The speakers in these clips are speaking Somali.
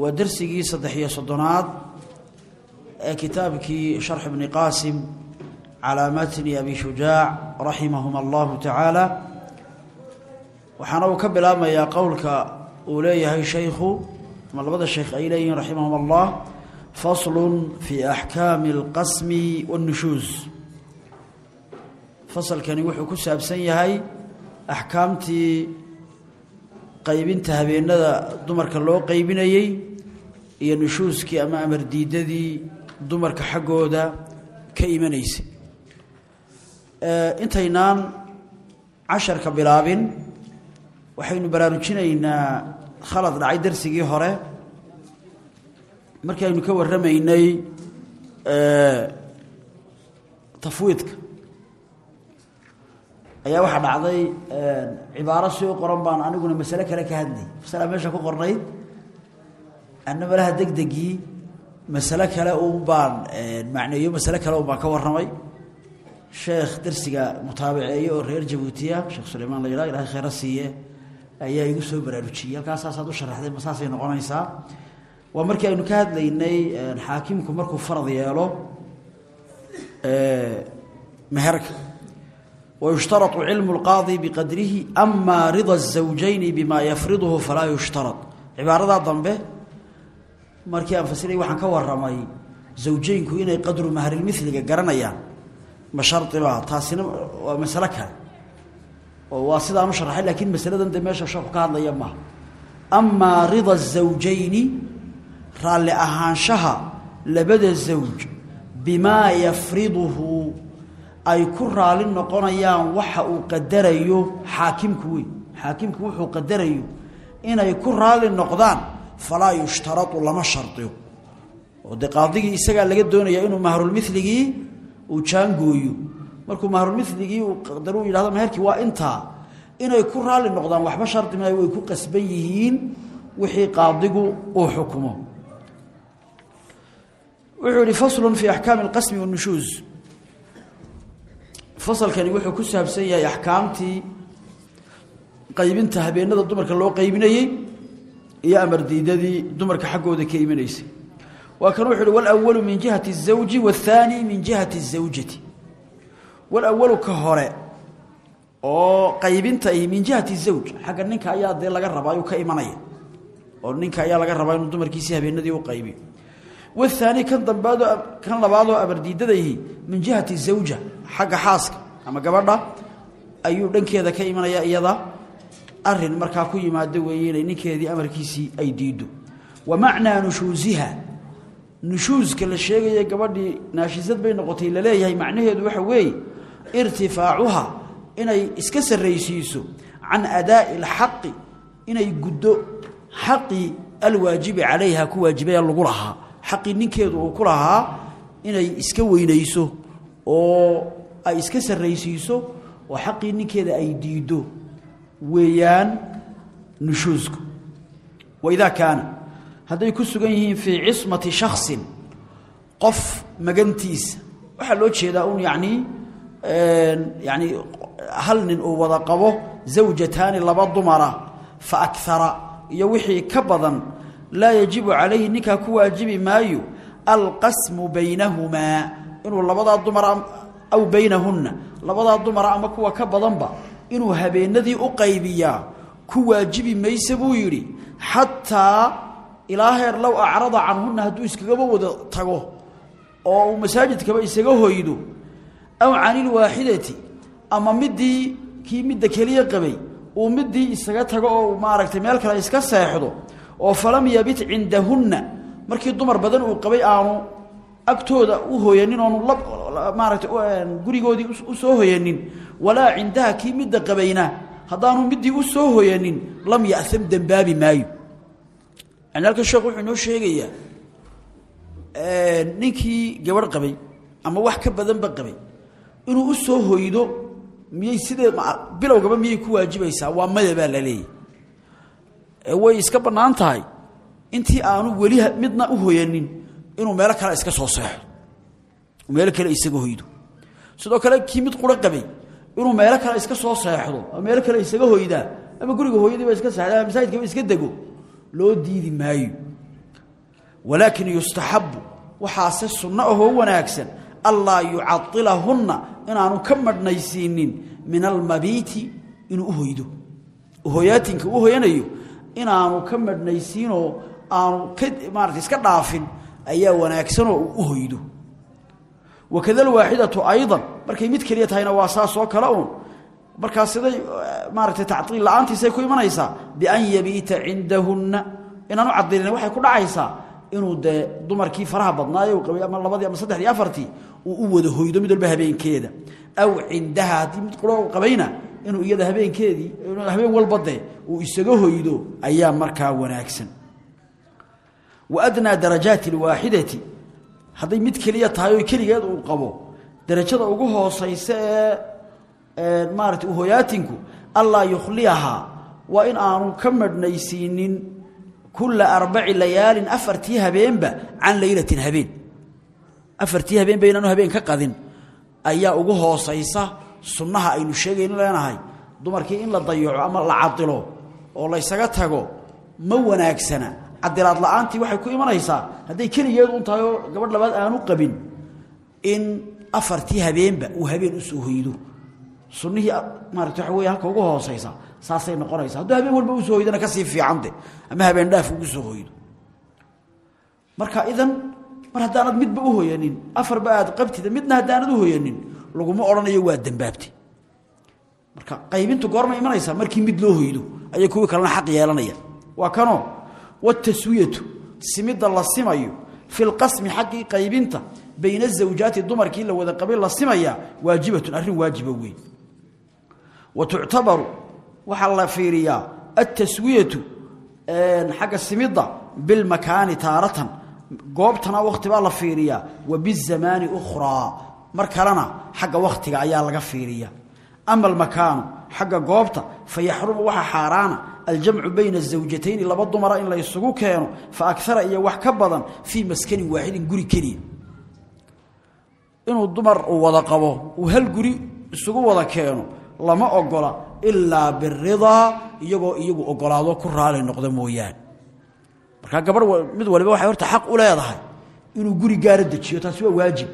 Waa darsigii saddex iyo soddonaad ee kitaabkii sharx bni qaasim calaa matni abi shujaac raximahuma allahu tacaala waxaana uu ka bilaabmayaa qowlka uu leeyahay shaykhu ama labada sheekh ay leeyihiin raximahum allah faslun fii axkaami alqasmi waannushuus fasalkani wuxuu ku saabsan yahay axkaamtii qaybinta habeenada dumarka loo qaybinayey iyo nushuuskii ama amar diidadii dumarka xaggooda ka imanaysay. Intaynaan casharka bilaabin waxaynu baraarujinaynaa khalad dhacay darsigii hore. Markii aynu ka warramaynay tafwiidka. Ayaa waxaa dhacday cibaaro si u qoran baan aniguna masale kale ka hadlay. Masalaa meesha ku qornayd anna malaha degdegii masale kale un baan eh, macneeyo masale kale un baan ka warramay. Sheekh darsiga mutaabaceeye oo reer jabuutiya sheekh sulaymaan la yidhaha ilahay khayra siiye ayaa igu soo baraarujiyey halkaas saasaad u sharaxday ma saasay noqonaysaa. Waa markii aynu ka hadlaynay eh, xaakimku markuu farad yeelo eh, meherka. Wayushtarau cilmu lqaadi biqadrihi amaa rida azawjayni bimaa yafriduhu falaa yushtarad cibaaradaa dambe markii aan fasiray waxaan ka waramay zawjeynku inay qadru maharilmiliga garanayaan. Ma sharibaa taasina waa masale kale. Oo waa sidaanu sharaxay laakiin masaladan de meesha sheeku ka hadlaya maaha amaa rida zawjayni raalli ahaanshaha labada zawj bimaa yafriduhu ay ku raali noqonayaan waxa uu qadarayo xaakimku wey xaakimku wuxuu qadarayo inay ku raali noqdaan falaa yushtarau lama shardiyo. Oo dee qaadigii isagaa laga doonaya inuu mahrulmiligii uu jaangooyo markuu mahrulmiligii uu qadaro u yidhahdo meherkii waa intaa inay ku raali noqdaan waxba shardi maayo way ku qasban yihiin wixii qaadigu uu xukumo. Wuxuu yihi faslun fii axkaami alqasmi wannushuus fasalkani wuxuu ku saabsan yahay axkaamtii qaybinta habeenada dumarka loo qaybinayey iyo amardiidadii dumarka xaggooda ka imanaysay waa kan wuxu uhi walawalu min jihati الزawji waاthaani min jihati الزawjati walawalu ka hore oo qaybinta i min jihati الزawj xagga ninka ayaa dee laga rabaa ayuu ka imanaya oo ninka ayaa laga rabaa inuu dumarkiisii habeenadii u qaybiyo waاthaani kan dambaadoo kan labaadoo amardiidadayihi min jihati الزawja xagga xaaska ama gabadha ayuu dhankeeda ka imanaya iyada arrin markaa ku yimaado weeye inay ninkeedii amarkiisii ay diido wa macnaa nushuusiha nushuuska la sheegaya gabadhii naashisad bay noqotay la leeyahay macnaheedu waxa weeye irtifaacuha inay iska sarraysiiso can adaa'i alxaqi inay guddo xaqii alwaajibi calayha ku waajibaya lagu lahaa xaqii ninkeedu uu ku lahaa inay iska weynayso oo ay iska sarraysiiso oo xaqii ninkeeda ay diiddo weeyaan nushuusku. Waidaa kaana hadday ku sugan yihiin fii cismati shaksin qof magantiisa. Waxaa loo jeedaa un yacnii yacni hal nin uu wada qabo zawjataani laba dumara fa akara iyo wixii ka badan laa yajibu calayhi ninkaa ku waajibi maayo alqasmu baynahumaa inuu labadaa dumara aw baynahunna labadaa dumara ama kuwa ka badanba inuu habeenadii u qaybiyaa ku waajibi mayse buu yidhi xataa ilaa heer low acrada canhunna hadduu iskagaba wada tago oo uu masaajidkaba isaga hoydo aw cani ilwaaxidati ama midii kii midda keliya qabay uu midii isaga tago oo maaragtay meel kale iska seexdo oo falam yabit cindahunna markii dumar badan uu qabay aanu agtooda u hoyanin oonu maaragtay gurigoodii u soo hoyanin walaa cindaha kii midda qabayna haddaanu midii u soo hoyanin lam ya'am dembaabi maayo. Yani halkan sheekhu wuxuu inoo sheegayaa ninkii gabadh ama wax ka badanba qabay. Inuu u soo hoydo miyay sidee bilowgaba miyay ku waajibaysaa? Waa maya baa la leeyahy way iska bannaan intii aanu weli midna u hoyanin inuu meelo kale iska soo seexo. Meelo kale isaga hoydo. Sidoo kale kii mid quro qabay inuu meelo kale iska soo seexdo meelo kale isaga hoydaa ama guriga hooyadiiba iska seexda ama iska dego loo diidi maayo. Walaakin yustaxabu waxaase sunno ahoo wanaagsan allaa yucailahunna inaanu ka madhnaysiinin min almabiiti inuu uhoydo hoyaatinka u hoyanayo inaanu ka madhnaysiinoo aanu ka maarata iska dhaafin ayaa wanaagsanoo uu u hoydo. Wakada alwaaxidatu aydan markay mid keliya tahayna waa saas oo kale uun. Markaas siday maaragtay tactiil la'aantiisay ku imanaysaa bian yabiita cindahunna inaanu cadilin waxay ku dhacaysaa inuu dee dumarkii faraha badnaaye uu qabay ama labadii ama saddexdii afartii uu u wada hoydo mid walba habeenkeeda. Aw cindaha mid quro qabayna inuu iyada habeenkeedii habeen walba dee uu isaga hoydo ayaa markaa wanaagsan wa adnaa darajaati alwaaxidati hadday mid keliya tahay oo keligeed uu qabo. Darajada ugu hoosaysa ee maarata hoyaatinku allaa yukhliyahaa waa in aanu ka madhnaysiinin kula arbaci layaalin afartii habeenba can leylatin habeen. Afartii habeen ba inaanu habeen ka qadin. Ayaa ugu hoosaysa sunnaha aynu sheegaynu leenahay dumarkii in la dayaco ama la cadilo oo laysaga tago ma wanaagsana cadilaad la'aantii waxay ku imanaysaa hadday keligeed un tahay gabadh labaad aanu qabin in afartii habeenba uu habeen u soo hoydo. Sunnihii maarata waxa wey halka ugu hoosaysa saasay noqonaysa hadduu habeen walba u soo hoydana ka sii fiicante ama habeen dhaaf ugu soo hoydo. Marka idan mar haddaanad midba u hoyanin afarba aad qabtida midna haddaanad u hoyanin laguma odhanayo waa dambaabte marka qaybintu goorma imanaysaa markii mid loo hoydo ayay kuwii kalena xaq yeelanaya waa kanoo wataswiyatu simidda la simayo fi lqasmi xaggii qaybinta bayna zawjaati dumarkii la wada qabay la simaya waajibatun arrin waajiba weyn wa tuctabaru waxaa la fiiriyaa altaswiyatu xagga simidda bilmakaani taaratan goobtana wakhti baa la fiiriyaa wa bizamaani ukhraa mar kalena xagga wakhtiga ayaa laga fiiriya ama almakaanu xagga goobta xaaraana aljamcu bayna azawjatayni laba dumara in la ysugu keeno fa akara iyo wax ka badan fii maskanin waaxidin guri keliya inuu dumar uu wada qabo uu hal guri isugu wada keeno lama ogola ilaa biridaa iyagoo iyagu ogolaado ku raali noqdo mooyaane. Markaa mid waliba waxay horta xaq u leedahay inuu guri gaara dejiyo taasi waa waajib.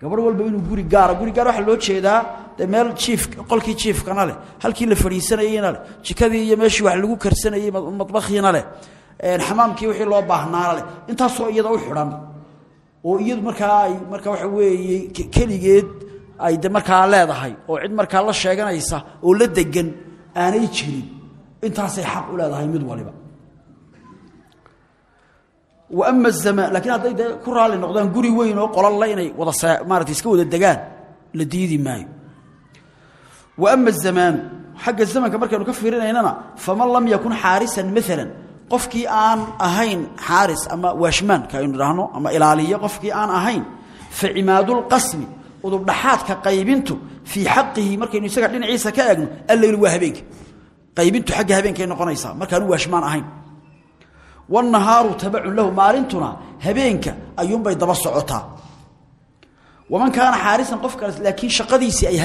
Gabadh walba inuu guri gaara guri gaar waxaa loo jeedaa dee meel jiif qolkii jiifkana leh halkii la fadhiisanayeyna leh jikadii iyo meeshii wax lagu karsanayey madbakhiina leh xamaamkii wixii loo baahnaana leh intaasoo iyada u xidhan oo iyadu markaa ay markaa waxa weeye keligeed ay de markaa leedahay oo cid markaa la sheeganaysa oo la degan aanay jirin intaasay xaq u leedahay mid waliba. Wa ama azamaan lakiin hadday dee ku raalli noqdaan guri weyn oo qolalla inay wada maarata iska wada degaan la diidi wa ama azamaanu xagga zamanka markaynu ka fiirinaynana faman lam yakun xaarisan maalan qofkii aan ahayn xaaris ama waashmaanka aynu idhaahno ama ilaaliyo qofkii aan ahayn fa cimaadulqasmi udubdhaxaadka qaybintu fii xaqihi markaynu isaga dhinaciisa ka eegno alleyl waa habeenka qaybintu xagga habeenkay noqonaysaa markaanu waashmaan ahayn. Wannahaaru tabacun lahu maalintuna habeenka ayuunbay daba socotaa. Waman kaana xaarisan qof kale laakiin shaqadiisii ay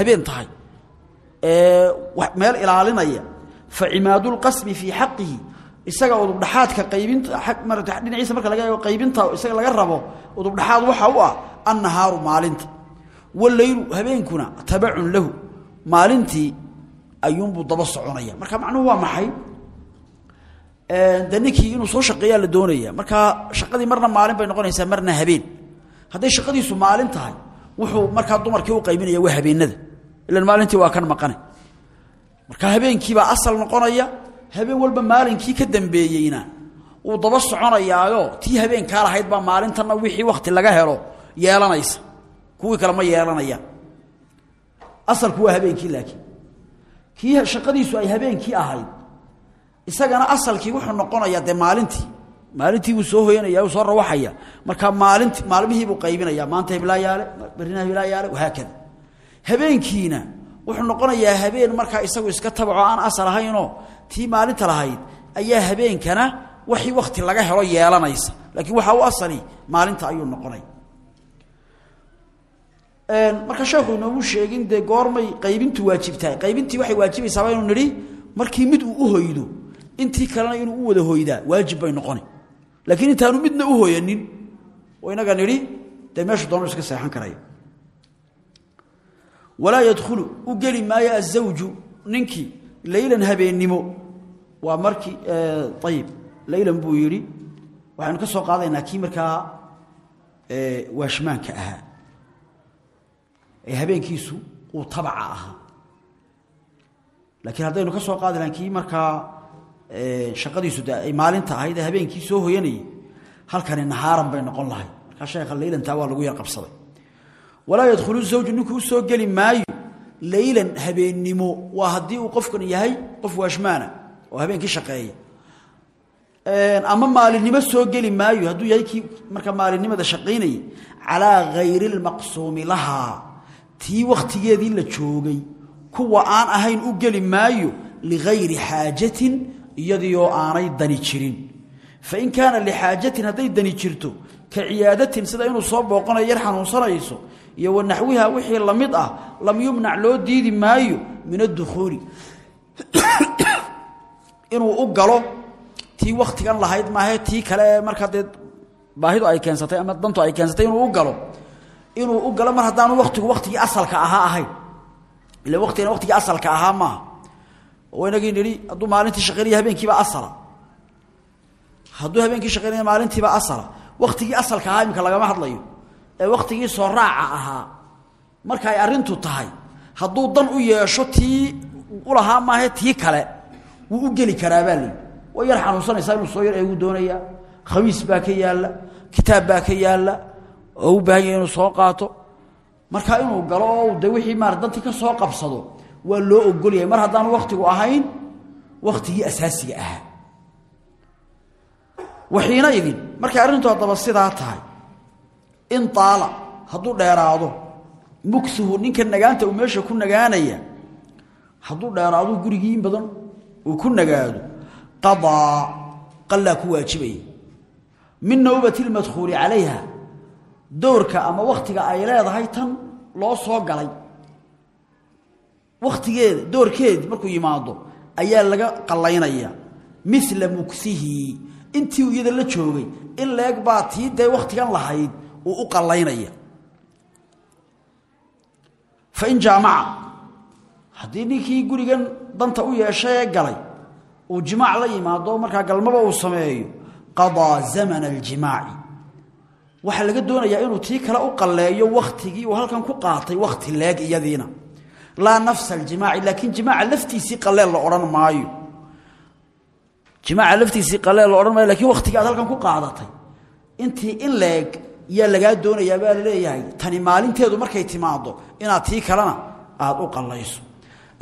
meel ilaalinaya fa cimaadulqasmi fii xaqihi isaga udubdhaxaadka qaybinta marata dhinaciisa marka laga eego qaybinta isaga laga rabo udubdhaxaad waxa u ah annahaaru maalinta. Waleylu habeenkuna tabacun lahu maalintii ayuunbuu daba soconaya. Marka macnuhu waa maxay? De ninkii inuu soo shaqeeyaa la doonaya markaa shaqadii marna maalin bay noqonaysaa marna habeen. Hadday shaqadiisu maalin tahay wuxuu markaa dumarkii u qaybinaya waa habeenada ilan maalintii waa kan maqane. Marka habeenkiibaa asal noqonaya habeen walba maalinkii ka dambeeyeyna uu daba soconayaayo tii habeenkaa lahayd baa maalintanna wixii wakti laga helo yeelanaysa kuwii kale ma yeelanayaan asalku waa habeenkii laakiin. Kii shaqadiisu ay habeenkii ahayd isagana asalkii wuxuu noqonayaa dee maalintii. Maalintii buu soo hoyanaya uu soo rawaxaya markaa maalinti maalmihii buu qaybinaya maanta hiblaa yaale berrina hiblaa yaale wahaakada habeenkiina. Wuxuu noqonayaa habeen markaa isagu iska tabaco aan asal ahaynoo tii maalinta lahayd ayaa habeenkana waxii wakti laga helo yeelanaysa. Laakiin waxaa u asali maalinta ayuu noqonay. Marka sheekhu inoomu sheegin dee goormay qaybintu waajibtahay. Qaybintii waxay waajibaysaa baynu nidhi markii mid uu u hoydo intii kalena inuu u wada hoydaa waajib bay noqoni laakiin intaanu midna u hoyanin. Oo inaga nidhi dee meeshu iska seexan karaya walaa yadkhulu u geli maayo azawju ninkii leylan habeennimo. Waa markii ayib leylan buu yidhi waxaynu ka soo qaadaynaa kii markaa waashmaanka ahaa ee habeenkiisu uu tabaca ahaa. Laakiin haddaynu ka soo qaadi lahan kii markaa shaqadiisu de ay maalinta ahayd ee habeenkii soo hoyanayay halkani nahaaran bay noqon lahay markaa walaa yadkhulu zawju ninku u soo geli maayo. Leylan habeennimo waa haddii uu qofkan yahay qof waashmaana oo habeenkii shaqeeya ama maalinimo soo geli maayo hadduu yahay kii marka maalinimada shaqaynayay calaa hayri lmaqsuumi lahaa. Tii wakhtigeedii la joogay. Kuwa aan ahayn u geli maayo ligayri xaajatin iyadiioo aanay dani jirin. Fain kaana lixaajatin hadday dani jirto ka ciyaadatin sida inuu soo booqanayo yar xanuunsanayso iyo wanaxwiha wixii la mid ah lam yumnac loo diidi maayo min adukhuuli inuu u galo tii wakhtigan lahayd maahe tii kale markaa dee baahidu ay keensatay ama dantu ay keensatay inuu u galo. Inuu u galo mar haddaanu waktigu waktigii asalka ahaa ahayn. Ila waktigana waktigii asalka ahaa maaha. Oo inagii nidhi hadduu maalintii shaqaynaya habeenkiiba asala. Hadduu habeenkii shaqaynaya maalintiiba asala waktigii asalka ahaa iminka lagama hadlayo ee waktigii soo raaca ahaa marka ay arrintu tahay hadduu dan u yeesho tii ulahaa maahe tii kale wuu u geli karaabaa leyi way yar xanuunsanaysaa inuu soo yar eegu doonayaa khamiis baa ka yaalla kitaab baa ka yaalla oo u baahan inuu soo qaato. Marka inuu galo oo de maar dantii ka soo qabsado waa loo ogolyahay mar haddaanu wakhtigu ahayn wakhtigii asaasiga ahaa. Waxiina idin markay arrintu haddaba sidaa tahay. In taala hadduu dheeraado mugsuhu ninka nagaanta uu meesha ku nagaanaya hadduu dheeraado gurigii badan uu ku nagaado qadaa qallaa ku waajibaya. Min nawbati lmadkhuuli calayha doorka ama wakhtiga ay leedahay tan loo soo galay. Wakhtigeeda doorkeedi markuu yimaado ayaa laga qallaynaya. Mila mugsihi intii uu iyada la joogay in leeg baa tii dee wakhtigan lahayd uu u qallaynaya. Fain jaamaca haddii ninkii gurigan danta u yeeshay ee galay uu jimaac la yimaado markaa galmaba uu sameeyo qadaa zamana aljimaaci. Waxaa laga doonayaa inuu tii kale u qalleeyo wakhtigii uu halkan ku qaatay wakhti leeg iyadiina. Laa nafsa aljimaaci laakiin jimaaca laftiisii qaleel la odhan maayo jimaaca laftiisii qaleel la odhan maayo lakiin wakhtigii aad halkan ku qaadatay. Intii in leeg yaa lagaa doonayaa baa la leeyahay tani maalinteedu markay timaado inaad tii kalena aada u qallayso.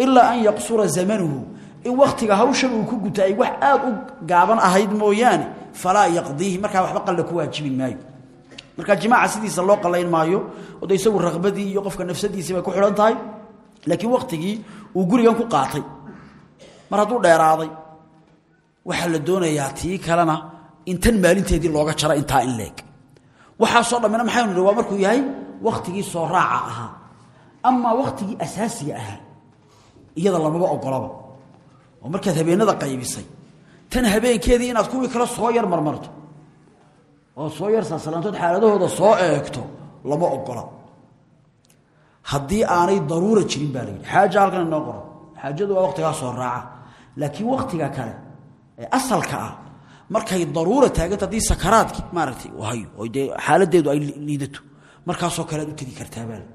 Ilaa an yaqsura zamanuhu in wakhtiga hawshan uu ku guta wax aad u gaaban ahayd mooyaane falaa yaqdiihi markaa waxba qalle ku waajibin maayo. Marka jimaaca sidiisa loo qallayn maayo oo de isagu raqbadii iyo qofka nafsadiisii bay ku xidhan tahay laakiin wakhtigii uu gurigan ku qaatay. Mar hadduu dheeraaday waxaa la doonayaa tii kalena intan maalinteedii looga jaro intaa in leeg. Waxaasoo dhammina maxaynu nihi waa markuu yahay wakhtigii soo raaca ahaa. Amaa wakhtigii asaasiga ahaa. Iyada lamaba ogolaba. Oo markaad habeenada qaybisay. Tan habeenkeedii inaad kuwii kale soo yar marmarto. Oo soo yar saasalaantood xaaladahooda soo eegto lama ogola. Haddii aanay daruura jirin baa la yidhi. Xaaja halkan inoo qoran xaajadu waa wakhtigaa soo raaca. Laakiin wakhtiga kale asalka ah. Markay daruura taaganta haddii sakaraadki maaragtay hayo oo dee xaaladeedu ay liidato. Markaasoo kale aad u tegi kartaa baa la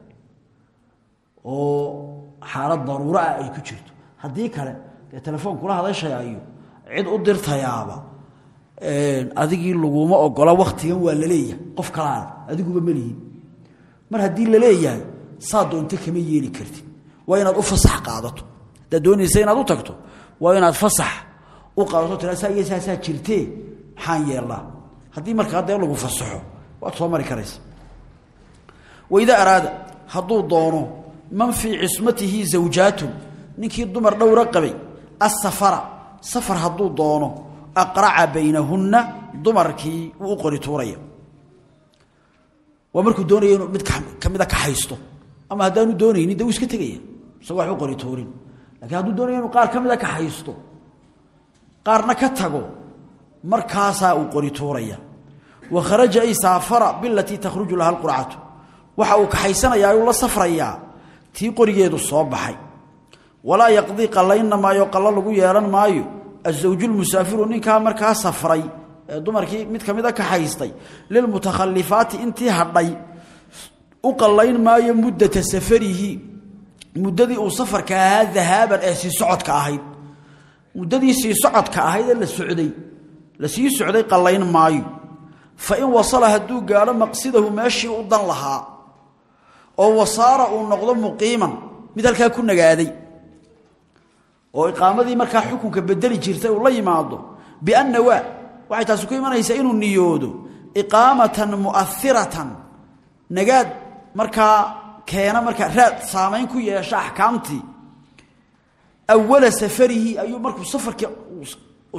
oo xaalad daruuro ah ay ku jirto. Haddii kale dee telefoon kula hadashayaayo cid u dirtayaaba adigii laguma ogola wakhtigan waa la leeyahay qof kalaana adiguba melihin mar haddii la leeyahay saa doonto kama yeeli kartid. Waa inaad u fasax qaadato. Haddaad doonaysa inaad u tagto waa inaad fasax u qaadato tira saa iyo saasaa jirtee maxaan yeelnaa haddii markaa dee lagu fasaxo waad soo mari karaysa. Waidaa araada doono man fii cismatihi zawjaatun ninkii dumar dhowra qabay asafara safar hadduu doono aqraca baynahunna dumarkii wuu u qori tuuraya. Waa markuu doonaya mid ka mida ka haysto ama haddaanu doonaynin de wuu iska tegaya isagoo qori tuurin. Lakiin hadduu doonaya inuu qaar ka mida qaarna ka tago markaasaa uu qori tuuraya. Wa kharaja ay saafara bilatii takhruju laha alqurcatu waxa uu kaxaysanayaa uu la safrayaa tii qorigeedu soo baxay. Walaa yaqdii qallaynna maayo qallo lagu yeelan maayo. Azawjulmusaafiru ninkaa markaa safray ee dumarkii mid ka mida kaxaystay lilmutakhalifaati intii hadhay u qallayn maayo muddata safarihi. Muddadii uu safarka ahaa dahaaban ee sii socodka ahayd muddadii sii socodka ahayd ee la socday. La sii socday qallayn maayo. Fa in wasala hadduu gaadho maqsidahu meeshii u dan lahaa oo wasaara uu noqdo muqiiman mid halkaa ku nagaaday oo iqaamadii markaa xukunka bedeli jirtay uu la yimaado bianna waa waxay taasi ku imanaysaa inuu niyoodo iqaamatan mu'ahiratan nagaad markaa keena markaa raad saamayn ku yeesha axkaamtii awala safarihi ayuu markuu safarkii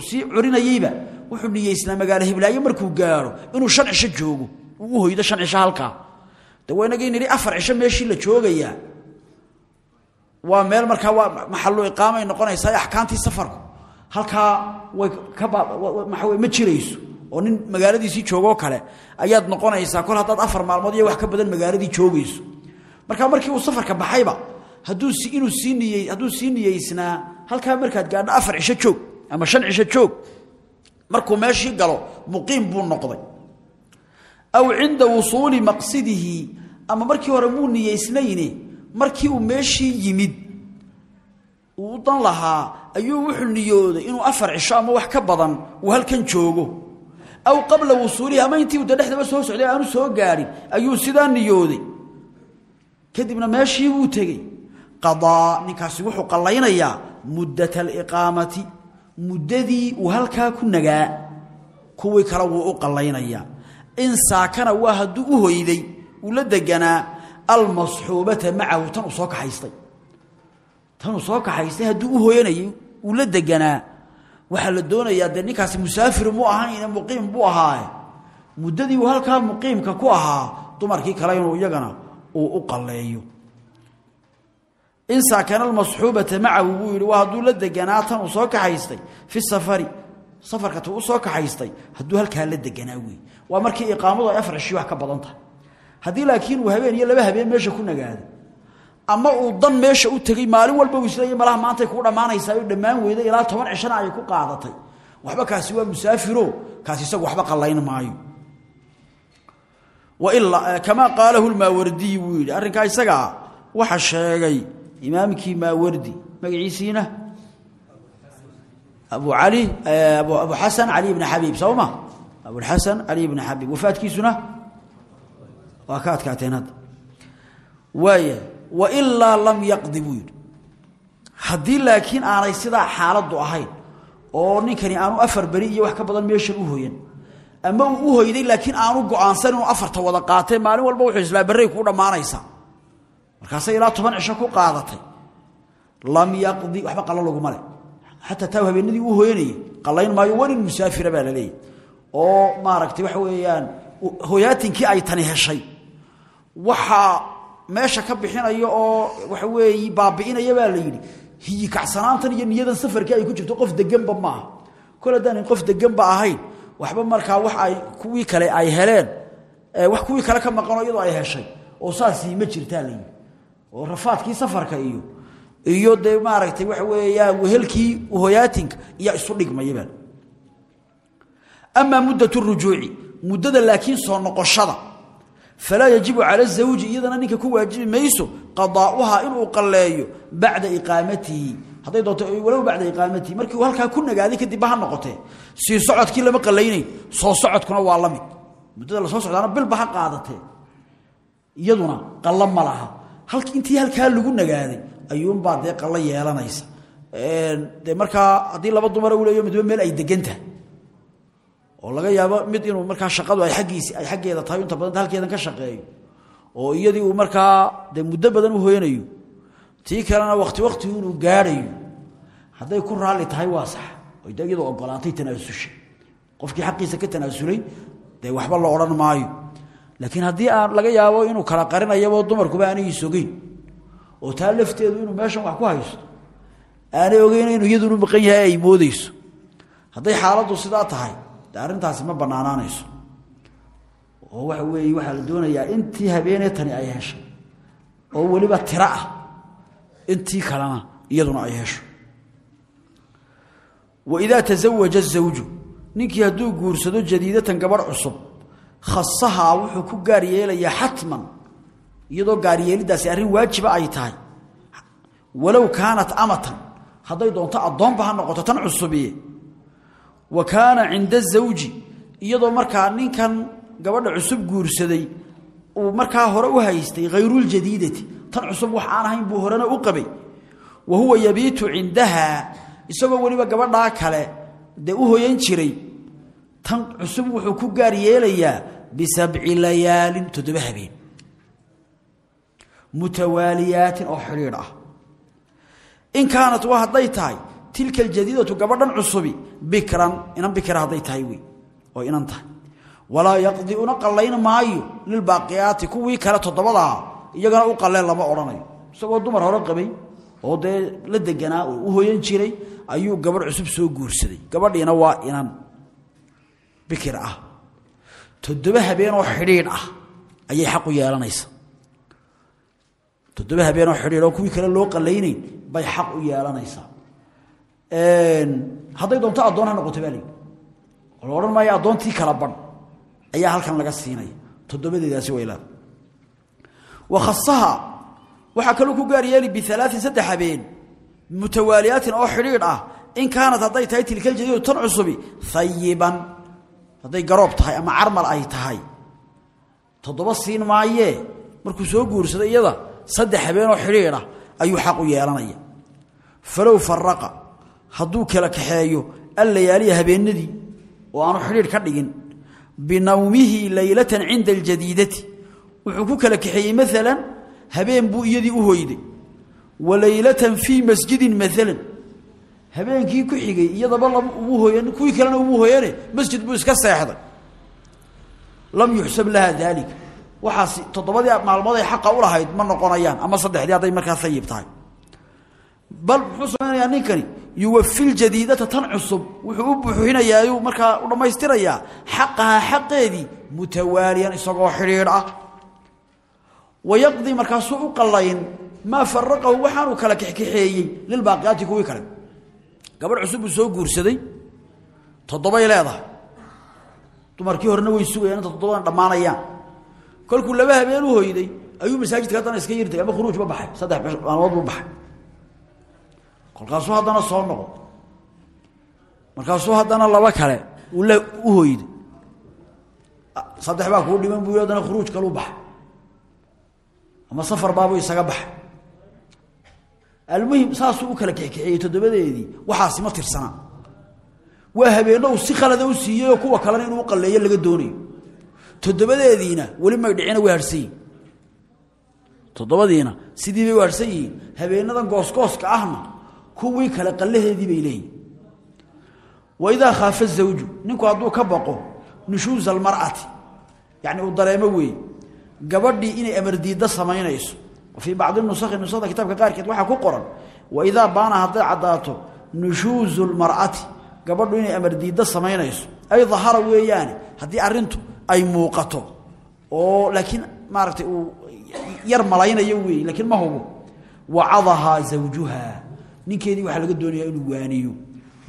sii curinayeyba wuxuu niyeysnaa magaalo hiblaayo markuu gaadho inuu shan cisho joogo. Uu u shan cisho halkaa. De waa afar cisho meeshii la joogayaa. Waa meel markaa waa maxalu iqaamay noqonaysaa axkaamtii safarku. Halkaa way ka maaa ma jirayso. Oo nin magaaladiisii joogoo kale. Ayaad noqonaysaa kol haddaad afar maalmood iyo wax ka badan magaaladii joogayso. Markaa markii uu safarka baxayba hadduu si inuu sii niyey hadduu sii niyeysnaa halkaa markaad gaadho afar cisho joog ama shan cisho joog markuu meeshii galo muqiim buu noqday. Aw cinda wusuuli maqsidihi ama markii hore muu niyeysnayne markii uu meeshii yimid uu dan lahaa ayuu wuxuu niyooday inuu afar cisho ama wax ka badan uu halkan joogo. Aw qabla wusuulihi ama intii de dhexdaba soo socday aanu soo gaadhin ayuu sidaa niyooday. Kadibna meeshii buu tegey qadaa ninkaasi wuxuu qallaynayaa muddata aliqaamati muddadii uu halkaa ku nagaa kuwii kale wuu u qallaynayaa. In saakana waa hadduu u hoyday uu la deganaa almasxuubata macahu tan soo kaxaystay. Tanuu soo kaxaystay hadduu u hoyanayay uu la deganaa. Waxaa la doonayaa dee ninkaasi musaafir mu ahayn muqiim buu ahaaye muddadii uu halkaa muqiimka ku ahaa dumarkii kale inuu iyagana uu u qalleeyo in saakana almasxuubata macahu buu yidhi waa la deganaa tan soo kaxaystay fi safari. Safarka tu u soo kaxaystay hadduu halkaa la deganaa wey waa markii iqaamadu ay afar wax ka badan tahay. Laakiin uu habeen iyo laba habeen meesha ku nagaaday ama uu dan meesha u tegey maalin walba is leeyahay malaha maantay kuu dhammaanaysaa oo dhammaan weyday ilaa toban cishana ay ku qaadatay. Waxba kaasi waa musaafiro kaasi isagu waxba qallayn maayo. Wailaa kamaa qaalahu lmaawardiy buu yidhi arrinkaa isagaa waxa sheegay imaamkii maawardi magaciisiina abu ali abu xasan cali bni xabiib soo ma? Abuxasan cali bni xabiib wafaadkiisuna? Waa ka adkaateen hadda. Waaya wailaa lam yaqdi buu yidhi. Aanay sidaa xaaladdu ahayn oo ninkani aanu afar beri iyo wax ka badan meeshan u hoyan ama uu u hoyday laakiin aanu go'aansan inuu afarta wada qaatay maalin walba wuxuu islaa berray kuu dhammaanaysaa markaasay ilaa toban cisho ku qaadatay lam yaqdi waxba qalo laguma leh xataa taa uu hoyanayay qallayn maayo wanin musaafira baa la leeyahy oo maaragtay waxa weeyaan hoyaatinkii ay tani heshay. Waxaa meesha ka bixinaya oo waxa weeye baabi'inaya baa la yidhi hiyi kacsanaantan iyo niyadan safarkii ay ku jirto qof deganba maaha kol qof deganba ahayn waxba markaa wax ay kuwii kale ay heleen wax kuwii kale ka maqanoo iyadoo ay heshay. Oo saasii ma jirtaa la yidhi oo rafaadkii safarka iyo iyo dee maaragtay waxa weeyaan wehelkii hoyaatinka iyaa isu dhigmayabaa amaa muddat rujuuci muddada laakiin soo noqoshada falaa yajibu cala zawji iyadana ninka ku waajibi mayso qadaa'uhaa inuu qalleeyo bacda iqaamatihi. Hadday doonto walow bacda iqaamatihi. Markii uu ku nagaaday kadibba ha noqotee. Sii socodkii lama qallaynayn soo socodkuna waa la muddada la soo socdaana bilba ha qaadatee. Iyaduna qallo ma laha intii halkaa lagu nagaaday ayuunbaa dee qallo yeelanaysa. Dee markaa haddii laba dumara u leeyo midba meel ay degan tahay oo laga yaabo mid inuu markaa shaqadu ay aggiisi ay xaggeeda tahay inta badanta halkeedan ka shaqeeyo. Oo iyadii uu markaa dee muddo badan u hoyanayo tii kalena wakti wakti inuu gaadhayo. Hadday ku raalli tahay waa sax. De iyadoo ogolaatay tanaasusha qofkii xaqiisa ka tanaasulay dee waxba la odhan maayo laakiin haddii aan laga yaabo inuu kala qarinayabo dumarkuba aanay sogeyn oo taa lafteedu inuu meeshan wax ku haysto aanay ogeyn inuu iyadunu maqan yahay ay moodeyso hadday xaaladdu sidaa tahay de ma bannaanaanayso. Oo waxa weeye waxaa la doonayaa intii habeenee tani ay heshay oo weliba tiro ah intii kalena iyaduna ay hesho. Waidaa tasawaja zawju ninkii hadduu guursado jadiidatan gabadh cusub khasahaa wuxuu ku gaar yeelayaa xatman iyadoo gaaryeelidaasi arrin waajiba ay tahay. Walow kaanat amatan hadday doonto addoonba ha noqoto tan cusubiye wa kaana cinda zawji iyadoo markaa ninkan gabadha cusub guursaday uu markaa hore u haystay hayruuljadiidati tan cusub wax aan ahayn buu horena u qabay. Wa huwa yabiitu cindaha isagoo weliba gabadhaa kale dee u hoyan jiray. Tan cusub wuxuu ku gaar yeelayaa bisabci layaalin toddoba habeen mutawaaliyaatin oo xidhiidh ah in kaanat waa hadday tahay tilka aljadiidatu gabadhan cusubi bikran inan bikra hadday tahay wey oo inan tahay walaa yaqdi una qallayn maayo lilbaaqiyaati kuwii kale toddobadaa iyagana u qalleen lama odhanayo isagoo dumar hore qabay oo dee la deganaa oo u hoyan jiray ayuu gabadh cusub soo guursaday toddoba habeenoo xidhiidh ah ayay xaq u yeelanaysa. Toddoba habeenoo xidhiidh oo kuwii kale loo qallaynayn bay xaq u yeelanaysaa hadday doonto addoon ha noqoto oo la odhan maayo addoontii kala badh ayaa halkan laga siinaya toddobadeedaasi way leedahay. Wa khasaha waxaa kaloo ku gaar yeeli bialaain saddex habeen mutawaaliyaatin oo xidhiidh ah. In kaanat hadday tahay cusubi hayiban hadday garoob tahay ama carmal ay tahay toddoba siin maayee markuu soo guursado iyada saddex habeenoo xidhiidh ah ayuu xaq u yeelanaya. Falow faraqa hadduu kala kaxeeyo allayaaliya habeenadii oo aanu xidhiidh ka dhigin binawmihi laylatan cinda aljadiidati. Wuxuu ku kala kaxeeyey maalan habeen buu iyadii u hoyday. Wa laylatan fii masjidin maalan habeenkii ku xigay iyadaba lama umu hoyan kuwii kalena umu hoyane masjid buu iska seexday. Lam yuxsab laha daalika waxaas toddobadii maalmood ay xaqa u lahayd ma noqonayaan ama saddexdii hadday markaa ayib tahay. Bal muxuu samaynayaa ninkani? Yuwafi ljadiidata tan cusub. Wuxuu u buuxinayaa ayuu markaa u dhammaystirayaa xaqahaa xaqeedii mutawaaliyan isagoo xidhiidh ah. Wayaqdii markaasuu u qallayn maa faraqahu waxaanuu kala kaxkaxeeyey lilbaaqiyaati kuwii kale gabadh cusub buu soo guursaday toddobay leedahay. Dumarkii horena way sugayaan inta toddobadan dhammaanayaan. Kolkuu laba habeen u hoyday ayuu masaajidka haddana iska yirtay ama khuruujba baxay saddex maalmood buu baxay. Kolkaasuu haddana soo noqo markaasuu haddana laba kale uu la u hoyday. Saddex baa kuu dhiman buu haddana khuruuj kaluu baxay. Ama safar baabuu isaga baxay almuhim saasuu u kala kexkaxeeyey toddobadeedii. Waxaasi ma tirsanaa waa habeenno uu si khalada u siiyey oo kuwa kalena inuu qalleeyo laga doonayo. Toddobadeediina weli may dhicina way harhsan yihiin toddobadiina sidii bay u harhsan yihiin. Habeenadan goosgooska ahna kuwii kale qallaheedii bay leeyihiin wa idaa khaafa zawju ninku hadduu ka baqo nushuusa almar'ati yacni uu dareemo weeye gabadhii inay amardiidda samaynayso fii bacdi nusakhi nusakda kitaabka qaarkeed waxaa ku qoran waidaa baana hadday caddaato nushuuzu lmar'ati gabadhu inay amardiidda samaynayso ay dahara weeyaane haddii arrintu ay muuqato oo laakiin maaragtay uu yar malaynayo weeye laakiin ma hubo wacadahaa zawjuha ninkeedii waxaa laga doonayaa inuu waaniyo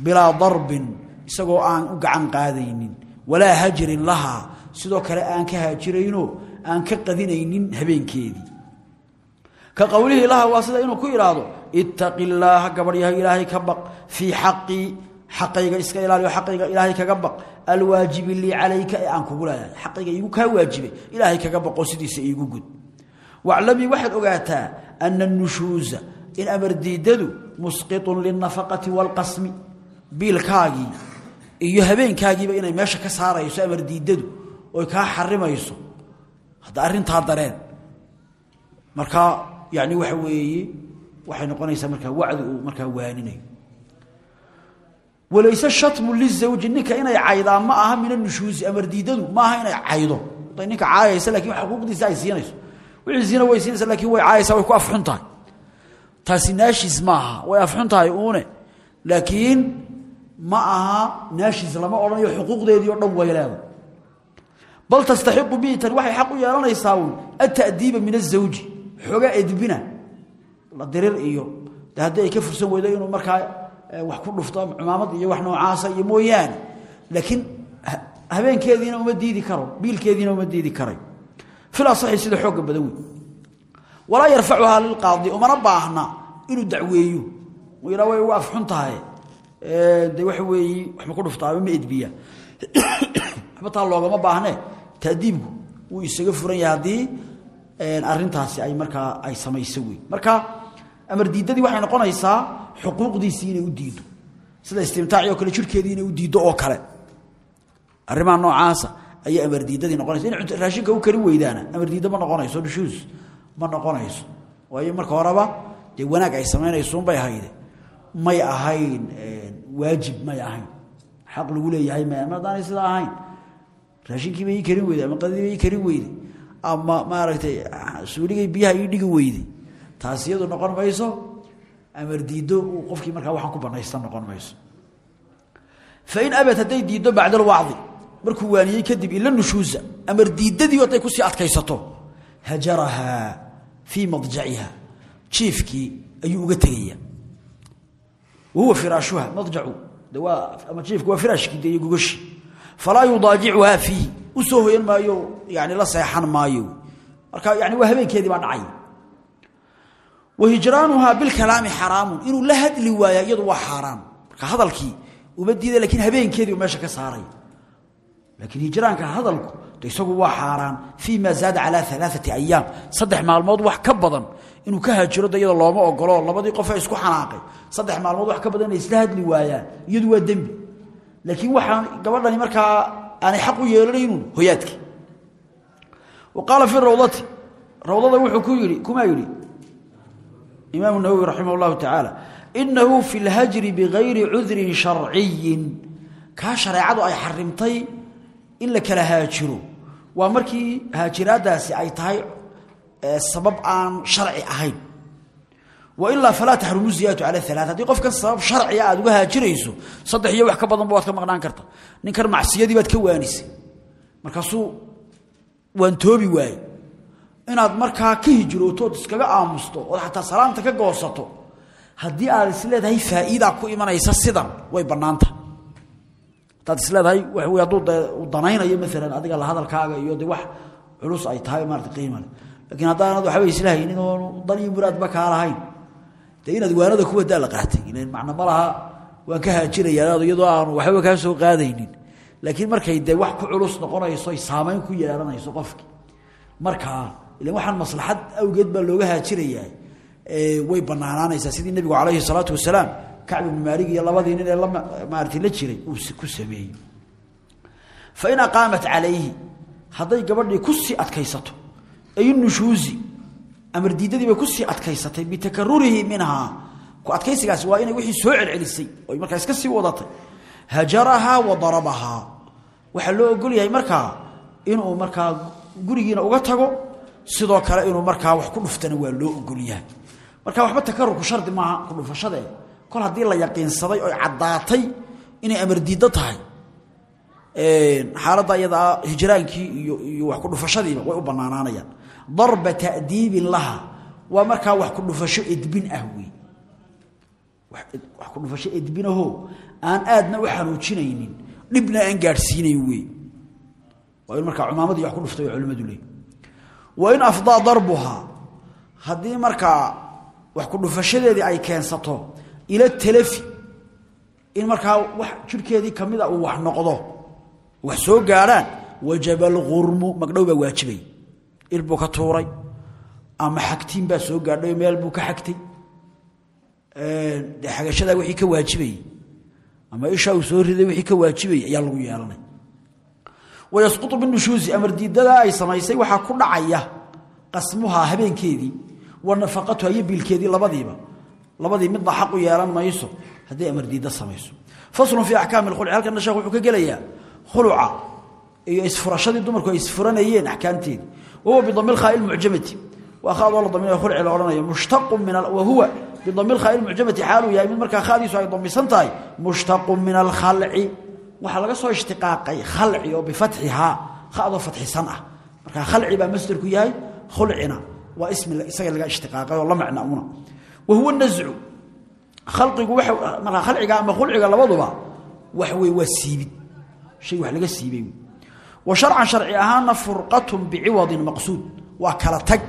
bilaa darbin isagoo aan u gacan qaadaynin walaa hajrin lahaa sidoo kale aan ka haajiraynoo aan ka qadinaynin habeenkeedii ka qowlihii laha waa sida inuu ku idhaahdo ittaqi illaaha gabadhyahay ka baq. Fii xaqii xaqayga iska ilaaliyo xaqayga ilaahay kaga baq. Alwaajibi lii calayka ee kugu leeyahay xaqayga iigu kaa waajibay ilaahay kaga baqoo sidiisa iigu gud. Waclamii waxaad ogaataa ana anushuusa in amardiidadu musqitun lilnafaqati waalqasmi biilkaagii iyo habeenkaagiiba inay meesha ka saarayso amar diidadu oy kaa xarimayso. Hadda arrintaa dareen. Markaa yani waxa weeye waxay noqonaysaa markaa wacdi uu markaa waaninayo shatmu lizawji ninka inay caydaan ma aha min anushuusi amar diidadu ma aha inay caydo. Haday caayaysa laakiin xuquuqdiisa ay siinayso. Wixiisiina way siinaysa laakiin way caayaysaa way ku afxun taasi naashiis ma aha way afxun uune. Laakiin ma aha naashiis lama odhanayo xuquuqdeedii o dhan way leedahay. Bal tastaxiqu bihi tani waxay xaq u yeelanaysaa uun ata'diiba min azawji xoogaa edbina la dirir iyo de ka fursan weydo inuu markaa wax ku dhufto cumaamad iyo wax noocaasa iyo mooyaane. Laakiin habeenkeediina uma diidi karo biilkeediina uma diidi karay. Fil asaxi sida xooga badan wey walaa yarfacuhaa lilqaadi umana baahna inuu dacweeyo. Yidhaa way uga afxun tahay. De waxa weeye wax ma ku dhuftaa ama ma edbiya. Waxba taa loogama baahne taadiibku wuu isaga furan yahay arintaasi ay markaa ay samayso wey marka amar diidadii waxay noqonaysaa xuquuqdiisii inay u diido. Sida istimtaaci oo kale jirkeedii inay u diiddo oo kale. Arrimaha noocaasa ayay amar diidadii noqonaysa in raashinka u karin weydaana amar diiddo ma noqonayso nushuus ma noqonayso. Waayo marka horeba dee wanaag ay samaynaysuunbay hayde may ahayn waajib may ahayn. Xaq lagu leeyahay ma ma haddaanay sidaa ahayn. Raashinkiiba ii karin weyday ama qadadiiba ii karin weyday ama maaragtay suuligay biyaha ii dhigi weyday taas noqon mayso amar diiddo qofkii markaa waxaan ku banaysta noqon mayso. Fain abad hadday diiddo bacda alwacdi markuu waaniyey kadib ila nushuusa amar diiddadii hadday ku sii adkaysato hajarahaa fii madjaciha jiifkii ayuu uga tegaya wahuwa firaashuha madjacu de ama jiifku waa firaashkii de iyo gogoshi falaa yudaajicuhaa u soo hoyan maayo yani la seexan maayo. Marka yani waa habeenkeedii baa dhacay. Wahijraanuhaa bilkalaami xaraamun. Inuu la hadli waaya iyadu waa xaaraan marka hadalkii uma diida lakiin habeenkeedii meesha ka saaray. Laakiin hijraanka hadalku de waa xaaraan fii ma zaada calaa alaaati ayaam. Saddex maalmood wax ka badan inuu ka hajiro de iyada looma ogolo. Labadii qofee isku xanaaqay saddex maalmood wax ka badan inay isla hadli waayaan. Iyadu waa dembi. Laakiin waxaan gabadhani markaa aanay xaq u yeelanaynu hoyaadkii. Wa qaala fi rawdati rawdada wuxuu ku yidhi kumaa yidhi imaamu nawowi raximah llahu tacaala inahu fi lhajri bigayri cudrin sharciyin. Kaa shareecadu ay xarimtay in la kala haajiro. Waa markii haajiraadaasi ay tahay sabab aan sharci ahayn wailaa falaa taxrumu ziyadatu cala alaa haddii qofkan sabab sharciga aad uga haajirayso saddex iyo wax ka badanba waad ka maqnaan karta. Ninkan macsiyadii baad ka waanisay. Markaasuu waan toobi waaye. Inaad markaa ka hijrooto ood iskaga aamusto ood xataa salaanta ka goosato haddii aad isleedahay faa'iidaa ku imanaysa sidan way bannaanta. Haddaad isleedahay waxa wey hadduu danaynayo maalan adiga la hadalkaaga iyo wax culus ay tahay maarata qiimale lakiin haddaanad waxba islahaynin oonu dan iyo de inaad waanada ku wadaa la qaatay ilan macna ma waan ka haajinayaa iyadoo aanu waxba kaa soo qaadaynin. Laakiin markay dee wax ku culus noqonayso ay saamayn ku yeelanayso qofki markaa ilan waxaan maslaxad awgeed baa looga haajirayaa way banaanaanaysaa sidii nebigu calayhi salaatu wasalaam kacb ibnu maalig iyo labadii nin ee maarata la jiray uu ku sameeyey. Fain aqaamat calayhi hadday gabadhii ku sii adkaysato ay nushuuzi amar diidadii bay ku sii adkaysatay bitakarurihi minhaa ku adkaysigaasi waa inay wixii soo celcelisay oy markaa iska sii wadatay. Hajarahaa wa darabahaa waxaa loo ogol yahay markaa inuu markaa gurigiina uga tago sidoo kale inuu markaa wax ku dhuftana waa loo ogol yahay marka waxba takarurku shardi maaha ku dhufashadee. Kol haddii la yaqiinsaday oy caddaatay inay amar diiddo tahay xaaladda iyadaa hijraankii iyo wax ku dhufashadiiba way u bannaanaanayaan darba ta'diibin laha. Waa markaa wax ku dhufasho edbin ah wey wax ku dhufasho edbinahoo aan aadna u xanuujinaynin. Dhibna aan gaadhsiinayn wey waa in markaa cumaamadii wax ku dhuftay oo culimmadu leey wa in afdaa darbuhaa. Haddii markaa wax ku dhufashadeedii ay keensato ila talafi in markaa wax jirhkeedii kamida uu wax soo gaadhaan wajaba il buu ka tuuray ama xagtiin baa soo gaadhay meel buu ka xagtay. Dee xagashadaa wixii ka waajibayey ama ishaa uu soo riday wixii ka waajibaya ayaa lagu yeelanaya wayasqutu binushuusi amar diidadaa ay samaysay waxaa ku dhacaya qasmuhaa habeenkeedii wa nafaqatuha iyo biilkeedii labadiiba. Labadii midna xaq u yeelan mayso hadday amar diidda samayso. Faslun fii axkaami lkhulci halkana sheekh wuxuu ka gelayaa khuluca iyo isfurashadii dumarku ay isfuranayeen axkaamteedii wahuwa bidami lkhaai lmucjamati waa khaadoo la daminayo khulci la odhanayo mushtaqun min wahuwa bidami lkhaai lmucjamati xaaluu yahay mid markaa khaadiisu ay damisan tahay mushtaqun min alkhalci waxaa laga soo ishtiqaaqay khalci oo bifatxihaa khadoo fatxisan ah markaa khalci baa masderku yahay khulcina waa ismi isaga laga ishtiqaaqay oo la macna una wahuwa nascu khalqigu markaa khalciga ama khulciga labaduba wax wey waa siibid shay wax laga siibay wa sharcan sharci ahaana furqatun biciwadin maqsuud. Waa kala tag.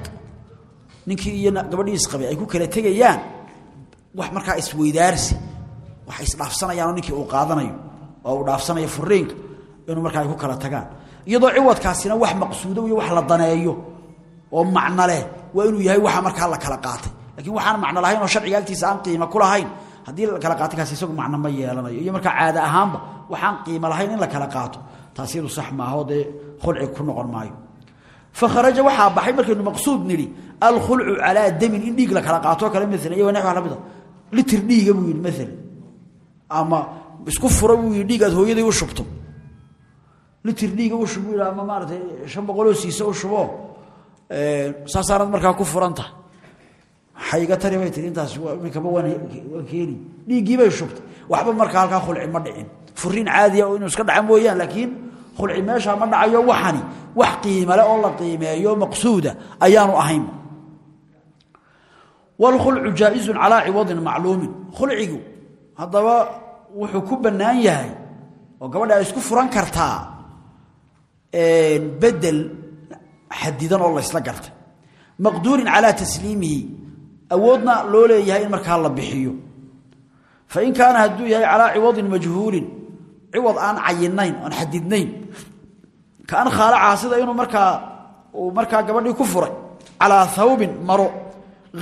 Ninkii iyo gabadhii isqabay ay ku kala tegayaan. Wax markaa isweydaarsi wax isdhaafsanayaanoo ninkii uu qaadanayo. Oo uu dhaafsanayo furiinka inuu markaa ay ku kala tagaan. Iyadoo ciwadkaasina wax maqsuudo iyo wax la daneeyo. Oo macno leh. Waa inuu yahay waxa markaa la kala qaatay. Lakiin waxaan macno lahayn oo sharciga aan qiimo ku lahayn. Haddii la kala qaatay kaas isagu macno ma yeelanayo. Iyo markaa caada ahaanba waxaan qiimo lahayn in la kala qaato taas iyadu sax maaho dee khulci ku noqon maayo. Fakharaja waxaa baxay markaynu maqsuud nidhi alkhulcu calaa damin in dhiig la kala qaatoo kale maalan iyo wanax wax la mida litir dhiiga buu yidhi maalan ama isku fura buu yidhi dhiig aad hooyaday u shubto. Litir dhiiga u shub ama maaratay shan boqoloo siisa u shubo saasaanad markaa ku furan tahay. Iga tari bay tii intaas minkaba waan dhiiggii bay shubtay. Waxba markaa halkaa khulci ma dhicin furiin caadiya ah oo inuu iska dhaca mooyaan laakiin khulci meesha ma dhacayo waxani wax qiimale oo la qiimeeyo maqsuuda ayaanu ahaynba walkhulcu jaa-izun calaa ciwadin macluumin. Khulcigu haddaba wuxuu ku bannaan yahay oo gabadha isku furan kartaa bedel xadidan oo laysla garta. Maqduurin calaa tasliimihi. Awoodna loo leeyahay in markaa la bixiyo. Fain kaana hadduu yahay calaa ciwadin majhuulin ciwad aan cayinayn oan xadidnayn. Kaan khaalaca sida inuu markaa uu markaa gabadhii ku furay calىa hawbin maro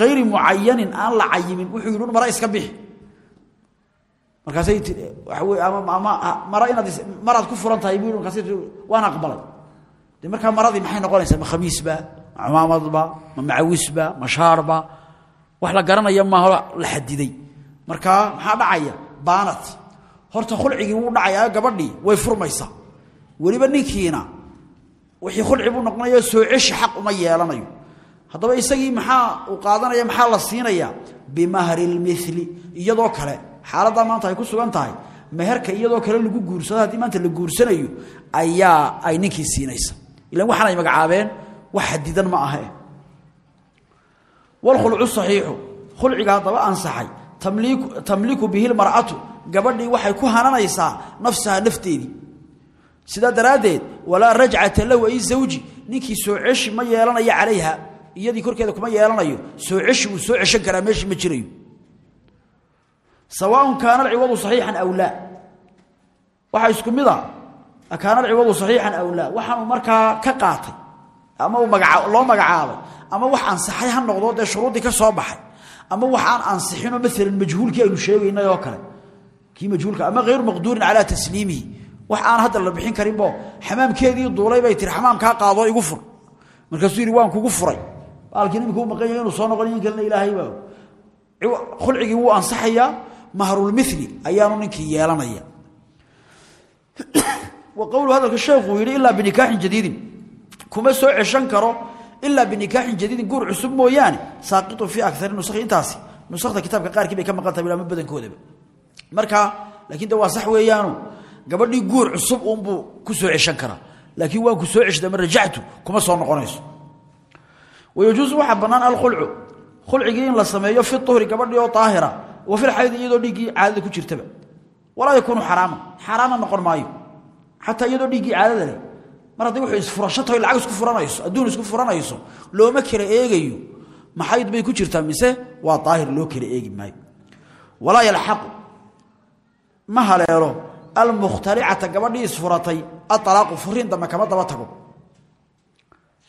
ayri mucayanin aan la cayimin wuxuu yidhi mara iska bixi. Markaasay waxa wey ama ama mara inaad maraad ku furan tahay bu yidhi markaasay tii waan aqbalay. De markaa maradii maxay noqonaysaa? Ma khamiisba ma cumaamadba ma macawisba ma shaarba wax la garanaya maaho la xadiday markaa maxaa dhacaya? Baanat horta khulcigii wuu dhacayaa gabadhii way furmaysaa. Weliba ninkiina wixii khulci buu noqonayo soo ceshi xaq uma yeelanayo. Haddaba isagii maxaa uu qaadanaya maxaa la siinaya bimahri lmili iyadoo kale. Xaaladdaa maanta ay ku sugan tahay. Meherka iyadoo kale lagu guursado haddii maanta la guursanayo ayaa ay ninkii siinaysa ilan waxaan ay magacaabeen wax xadidan ma ahe wlkhulcu saxiixu. Khulciga haddaba ansaxay. Tamliku bihi lmar'atu gabadhii waxay ku hananaysaa nafsaha nafteedii sidaa daraaddeed walaa rajcata lahu ay zawji ninkii soo ceshi ma yeelanaya calayha iyadii korkeeda kuma yeelanayo soo ceshi uu soo ceshan karaa meeshii ma jirayo. Sawaaun kaana alciwadu saxiixan aw laa. Waxaa isku mid a kaana alciwadu saxiixan aw laa. Waxaanuu markaa ka qaatay ama loo magacaabay ama wax ansaxay noqdo dee shuruuddii ka soo baxay ama wax aan ansixinoo maalan majhuulkii aynu sheegaynay kale kii majhuulka ama hayru maqduurin calaa tasliimihi wax aan hadda la bixin karinbo xamaamkeedii duulay bay tiri xamaamkaa qaadoo igu fur. Markaasuu yidhi waan kugu furay. Baalkii nimika u maqan yahay inuu soo noqon in kalena ilaahay baa. Khulcigii wuu ansaxayaa mahrulmili ayaanu ninkii yeelanaya. Wa qowlu hadalka sheekuu yidhi ilaa binikaaxin jadiidin. Kuma soo ceshan karo ilaa binikaaxin jadiidin guur cusub mooyaane saaqitun fii akari nusakhi intaasi. Nusakda kitaabka qaarkii bay ka maqan tahay marka laakiin de waa sax weeyaanu. Gabadhii guur cusub uunbuu ku soo ceshan karaa. Laakiin waan ku soo ceshda ma rajactu kuma soo noqonayso. Wayajuusu waxaa bannaan alkhulcu. Khulcigii in la sameeyo fi uhri gabadhii oo aahira wa fi lxaydi iyadoo dhiiggii caadada ku jirtaba. Walaa yakuunu xaraama. Xaaraama noqon maayo. Xataa iyadoo dhiiggii caadada leh. Mar hadday wuxuu isfurasho tahay lacag isku furanayso adduun isku furanayso looma kala eegayo. Maxayd bay ku jirtaa mise waa daahir loo kala eegi maayo. Walaa yalxaqu ma haleelo almukhtaricata gabadhii isfuratay aalaaqu furiin dambe kama daba tago.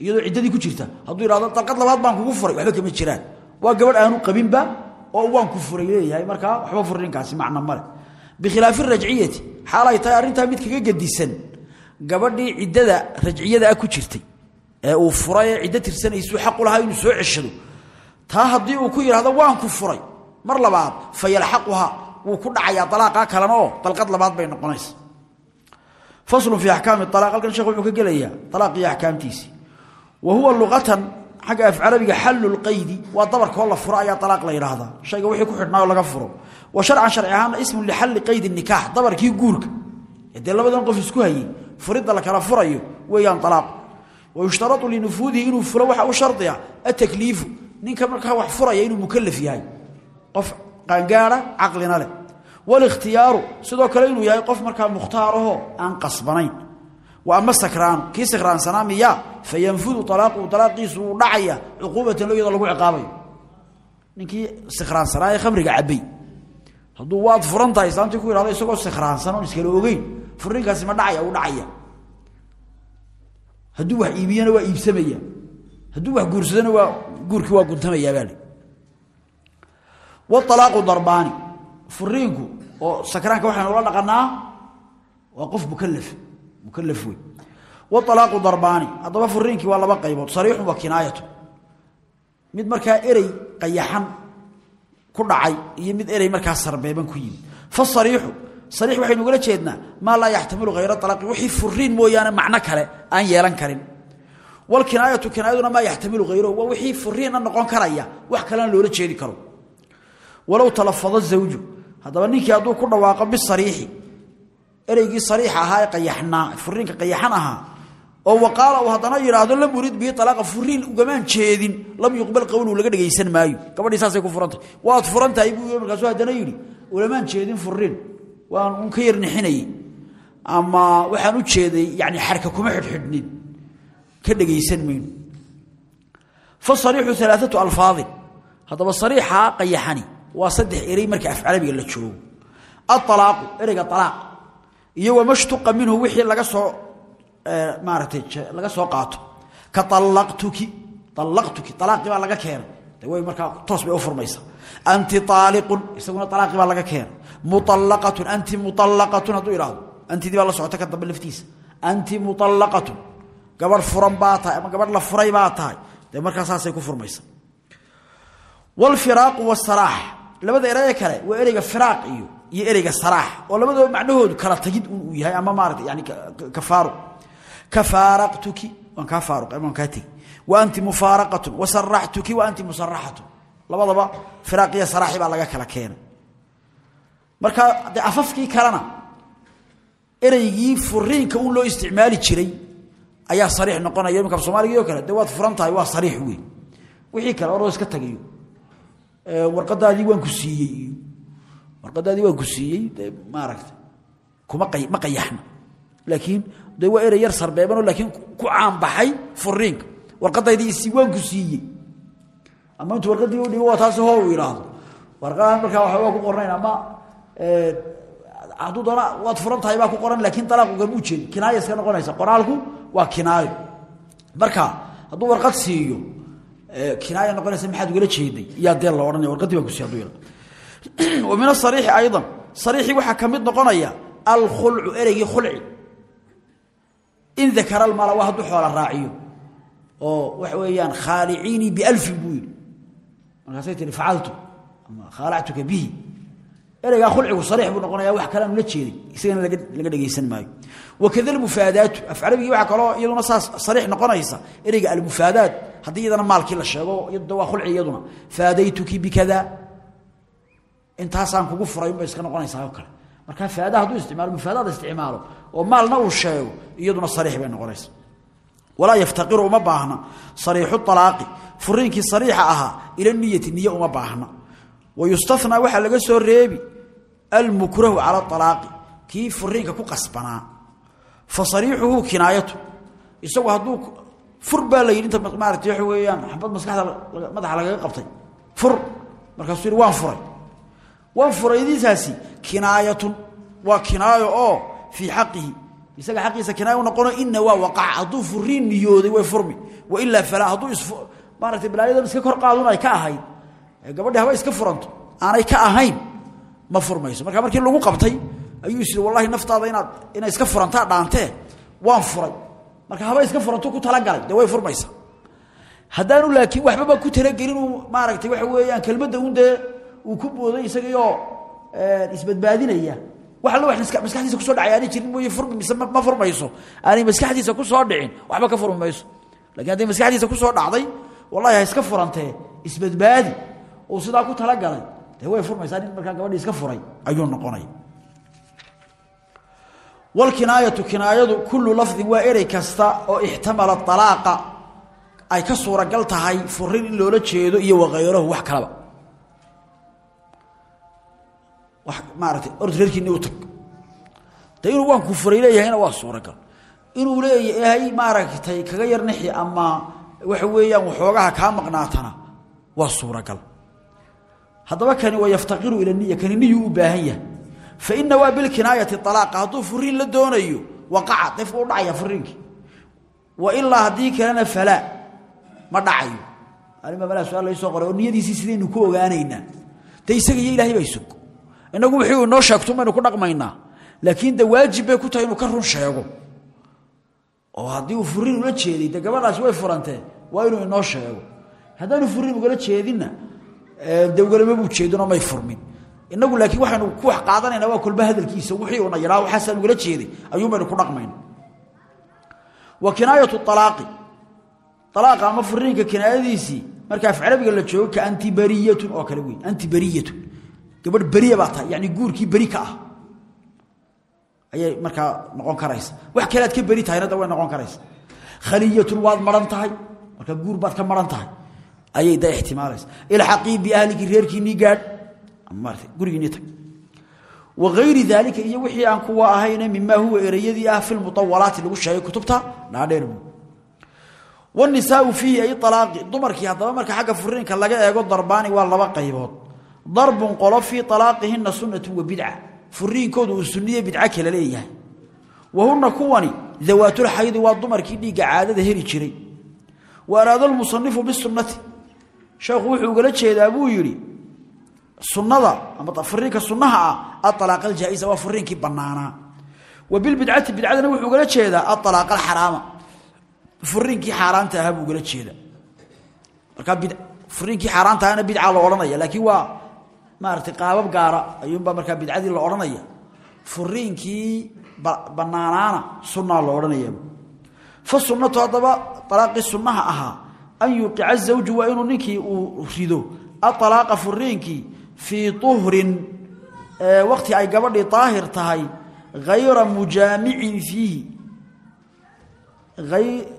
Iyadoo ciddadii ku jirta hadduu ihahdo dalqad labaad baan kugu furay waxba kama jiraan. Waa gabadh aanu qabinba oo waan ku furay leeyahay. Markaa waxba furiinkaasi macno male bikhilaafi rajciyati xaal ay tahay mid kaga gedisan gabadhii ciddada rajciyada ah ku jirtay ee uu furay ee ciddo tirsanaysu xaq u lahaa inuu soo ceshado. Taa haddii uu ku yidhahdo waan ku furay. Mar labaad fa yalxaquhaa wuu ku dhacayaa dalaaqaa kalena oo dalqad labaad bay noqonaysa. Faslun fii axkaami alaaq halkan sheekh wuxuu ka gelayaa alaaqii axkaamtiisii wa huwa luqatan xagga af carabiga xallu lqaydi waa dabarkoo la furo ayaa la yidhaahdaa shayga wixii ku xidhnaayo laga furo. Wa sharcan sharci ahaana ismun lixalli qaydi nikaax dabarkii guurka. Dee labadan qof isku hayey furidda la kala furayo weeyaan alaaq wa yushtarau linufuudihi inuu furo waxa u shardiya atakliifu ninka markaa wax furaya inuu mukalaf yahay. Qof qaangaara caqlina leh. Walikhtiyaaru sidoo kale inuu yahay qof markaa mukhtaarahoo aan qasbanayn. Wa ama sakraanu kii sakraansanaa miya fa yanfudu alaaquhu alaaqiisu uu dhacaya cuquubatan lo iyadoo lagu ciqaabayo. Ninkii sikraansanaa ee khamriga cabay hadduu waad furan tahay ku yidhahdo isagoo sikraansan oon iskala ogeyn. Furninkaasi ma dhacaya uu dhacaya. Hadduu wax iibiyana waa iibsamaya. Hadduu wax guursadona waa guurkii waa guntamayaa baa walaaqu darbaani. Furiinku oo sakraanka waxaynu ula dhaqanaa waa qof mukalaf mukalaf wey walaaqu darbaani. Haddaba furiinkii waa laba qaybood. Sariixun wa kinaayatu. Mid markaa erey qayaxan ku dhacay iyo mid erey markaa sarbeeban ku yimid. Fasariixu sariix waxaynu ugala jeednaa maa laa yaxtamilu hayra alaaqi wixii furiin mooyaane macno kale aan yeelan karin. Walkinaayatu kinaayaduna maa yaxtamilu hayrahu waa wixii furiinna noqon karaya wax kalena loola jeedi karo walow talafada zawju. Haddaba ninkii hadduu ku dhawaaqo bisariixi ereygii sariixa ahaa ee qayaxnaa furiinka qayaxan ahaa oo waqaala uu haddana yidhaahdo lam urid bihi alaaqa furiin ugamaan jeedin lam yuqbal qowluhu laga dhegaysan maayo. Gabadhii saasay ku furantahay waad furan tahay buu markaasuu haddana yidhi ulamaan jeedin furiin waan un ka yar nixinayey ama waxaan u jeeday yani xarka kuma xidhxidhnin. Ka dhegaysan mayno. Alaaatu haddaba sariixaa qayaxani waa saddex erey marka af carabiga la joogo. Aalaaqu ereyga alaaq iyo wamashtuqa minhu wixii laga soo maaratay laga soo qaato. Ka allaqtuki allaqtuki alaaqii baa laga keenay. Way markaa toos bay u furmaysa. Anti aaliqun isaguna alaaqii baa laga keenay. Muallaqatun anti muallaqatun hadduu idhaahdo antidii baa la socota ka dambe laftiisa. Anti muallaqatun gabadh furan baa tahay ama gabadh la furay baa tahay. Dee markaa ku furmaysa. Wlfiraaqu wsaraax labada ereye kale waa ereyga firaaq iyo iyo ereyga oo labadaba macnahoodu kala tagid uu yahay ama maarata yani kafaaru kafaaraqtuki waan kaa faaruq ama waan kaa tegi. Wa anti mufaaraqatun wasaraxtuki wa anti musaraxatun labadaba firaaq iyo saraaxi baa laga kala keenay. Marka dee afafkii kalena ereygii furiinka loo isticmaali jiray ayaa sariix noqonaya imika soomaaligii o kale dee waad waa sariix wey wixii kale oroo iska tagayo warqadaadii waan ku siiyey. Iyo warqadaadii waan ku siiyey de maaragta kuma ma qayaxna laakiin de waa erey yar sarbeebanoo laakiin ku caanbaxay furiinka warqadaydii isii waan ku siiyey. Ama intuu warqadii u dhigo waa taasi hoo u yidhaahdo. Warqadan markaa waxa waa ku qornayn ama hadduu doona waad furan tahay ku qoran laakiin alaaqu gama ujeedin kinaaya iska noqonaysa qoraalku waa kinaayo. Marka hadduu warqad siiyo kinaaya noqonaysa maxaad ugala jeeday? Iyaa dee la odhanaya warqadii baa kusi haduu wa min asariixi aydan. Sariixii waxaa ka mid noqonaya alkhulcu ereygii khulci. In dakara almala waa hadduu xoola raaciyo. Oo waxa weeyaan khaaliciinii bialfin buu yidhi. Markaasay tihi facaltu ama khaalactuka bihi. Ereygaa khulcigu sariix buu noqonaya wax kale aanu la jeedin. Isagana laga dhegaysan maayo. Wakada almufaadaatu af carabigii waxaa kaloo iyaduna saas sariix noqonaysa. Ereyga almufaadaat haddii iyadana maalkii la sheego waa khulci iyaduna. Faadaytuki bikada. Intaasaan kugu furay unbay iska noqonaysaa oo kale. Marka faada hadduu isticmaalo mufaadaada isticmaalo oo maalna uu sheego iyaduna sariix bay noqonaysa walaa yaftaqiru uma baahna. Sariixu alaaqi furiinkii sariixa ahaa ila niyati niye uma baahna. Wayustanaa waxaa laga soo reebi. Almukrahu cala alaaqi kii furiinka ku qasbanaa. Fa sariixuhu kinaayatu. Isagu fur baa la yidhi inta maarata waxa weeyaan xabad maskaxda madaxa lagaga qabtay. Fur. Markaasuu yidhi waan furay. Waan furaydiisaasi kinaayatun. Waa kinaayo oo fii xaqihi. Isaga xaqiisa kinaayo u noqono ina waa waqaca. Hadduu furiin niyooday way furmi. Wa ilaa falaa hadduu is maaragtay balaayadan iska kor qaadun ay ka ahayd gabadhi haba iska furanto. Aanay ka ahayn. Ma furmayso. Marka markii lagu qabtay ayuu is wallahi naftaada inaad inay iska furantaa dhaantee waan furay marka haba iska furanto ku talagalay dee way furmaysaa haddaanu laakiin waxbaba ku talagelin uu maaragtay waxa weeyaan kelmadda un dee uu ku booday isagaioo isbadbaadinaya. Wax alla wax maskaxdiisa ku soo dhacay aanay jirin mooye furmi mise ma furmayso. Aanay maskaxdiisa ku soo dhicin waxba ka furmi mayso laakiin hadday maskaxdiisa ku soo dhacday wallahi ha iska furantee isbadbaadi. Uu sidaa ku talagalay dee way furmaysaa nin markaa gabadhii iska furay ayuu noqonaya walkinaayatu kinaayadu kullu lafdin waa erey kasta oo ixtamala alaaqa ay ka suuragal tahay furin in loola jeedo iyo wakayrahu wax kalaba. Wax maaratay orta reerkiini u tag. De inuu waan ku furay leeyahayna waa suuragal. Inuu leeyahay maaragtay kaga yar nixi ama waxa weeyaan waxoogaha kaa maqnaatana waa suuragal. Haddaba kani waa yaftaqiru ila niya kani niyuu u baahan yahay fa ina waa bilkinaayati alaaqa hadduu furiin la doonayo waqaca qofku u dhacaya furiinkii wa ilaa haddii kalena falaa ma dhacayo arima malaa su'aal laysoo qoray oo niyadiisii sidaynu ku ogaanaynaa de isaga iyo ilahay baa sug inagu wixii uu inoo sheegto maynu ku dhaqmaynaa laakiin de waajib bay ku tahay inuu ka run sheego oo haddii uu furiin ula jeeday de gabadhaasi inagu laakiin waxaynu ku wax qaadanayna waa kolba hadalkiisa wixii uuna yidhaha waxaasaan ugala jeeday ayuun baynu ku dhaqmayna wa kinaayatu alaaqi alaaqa ama furiinka kinaayadiisii marka af carabiga la joogo ka antibariyatun oo kale wey antibariyatun. Gabadh beriya baa tahay yani guurkii beri ka ah. Ayay markaa noqon karaysa. Wax kale aad ka beri tahayna da way noqon karaysa. Khaliyatun waad maran tahay marka guur baad ka maran tahay. Ayay da ixtimaalaysa. Ilxaqii biahliki reerkiinii gaadh wagayri daalika iyo wixii aan kuwa ahayne mimaa huwa ereyadii ah fi lmuawalaati lagu sheegay kutubta dhaadheer wanisaau fiihi ay alaaqi dumarkii haddaba marka xagga furiinka laga eego darbaani waa laba qaybood. Darbun qolo fii alaaqihina sunatu wa bidca furiinkoodu uu suniye bidco kala leeyahay. Wa huna kuwani dawaatulxaydi waa dumarkii dhiigga caadada heli jiray. Wa araada lmusanifu bisunati sheekhu wuxuu ugala jeedaa buu sunada ama furiinka sunaha ah aalaaq aljaa-isa waa furiinkii banaanaa wa bilbidcati bidcadana wuxuu ugala jeedaa aalaaq alxaraama furiinkii xaaraanta ahaa buu ugala jeedaa. Markaa furiinkii xaaraanta ahana bidca la odhanaya laakiin waa maaratay qaabab gaara ayuunbaa markaa bidcadii la odhanaya. Furiinkii banaanaana sunaa la odhanaya fa sunatu haddaba alaaqii sunaha ahaa an yuqica zawju waa inuu ninkii uu rido. Aalaaqa furiinkii fii uhrin waqti ay gabadhii daahir tahay hayra mujaamicin fiihi.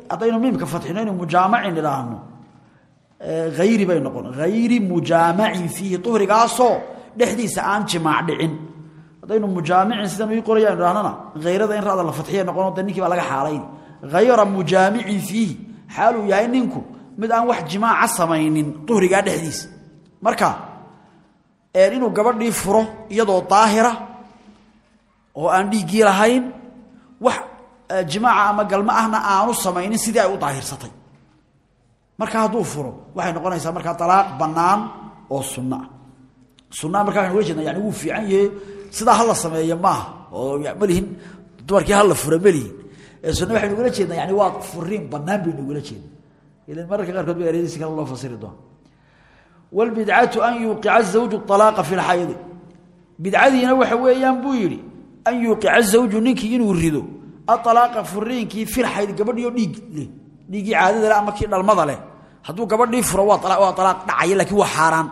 Haddaynu miimka fadxino inu mujaamacin idhaahno hayri bay noqon hayri mujaamacin fiihi uhrigaasoo dhexdiisa aan jimaac dhicin. Haddaynu mujaamicin sidanu ii qorayaan idhahnana hayrada in rada la fadxiya noqono de ninkii baa laga xaalayn. Hayra mujaamicin fiihi xaaluu yahay ninku mid aan wax jimaaca samaynin uhrigaa marka inuu gabadhii furo iyadoo daahira oo aan dhiiggii lahayn wax jimaaca ama galmo ahna aanu samaynin sidii ay u daahirsatay marka hadduu furo waxay noqonaysaa markaa alaaq bannaan oo sunno ah sunaa markaa uga jeedna yani wuu fiican yahe sidaa hala sameeyo maaha oo malihin dumarkii hala fura malihin sunna waxaynu ugala jeednaa yani waa furiin bannaan baynu ugala jeedna ilan mararka qaarkood ba ereyadiisi kale loo fasiri doona wاlbidcatu an yuuqica zawju alaaqa fi lxaydi bidcadiina waxa weeyaan buu yidhi an yuuqica zawju ninkii inuu rido aalaaqa furiinkii filxayd gabadhii oo dhiig leh dhiiggii caadada leh ama kii dhalmada leh hadduu gabadhii furo waa alaaq dhacaya lakiin waa xaaraan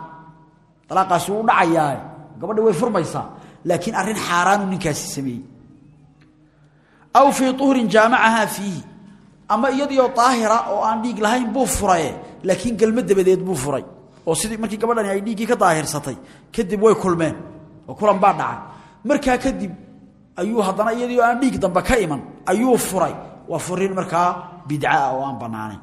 alaaqaasi wuu dhacayaa gabadhi way furmaysaa laakiin arrin xaaraanu ninkaasi sameeyey aw fii uhrin jaamacahaa fiihi ama iyadiioo daahira oo aan dhiig lahayn buu furaye laakiin gelmo dabadeed oo sidii markii gabadhani ay dhiiggii ka daahirsatay kadib way kulmeen oo kulan baa dhacay. Markaa kadib ayuu haddana iyadii aan dhiig dambe ka iman ayuu furay. Waa furiin markaa bidcaa oo aan bannaanayn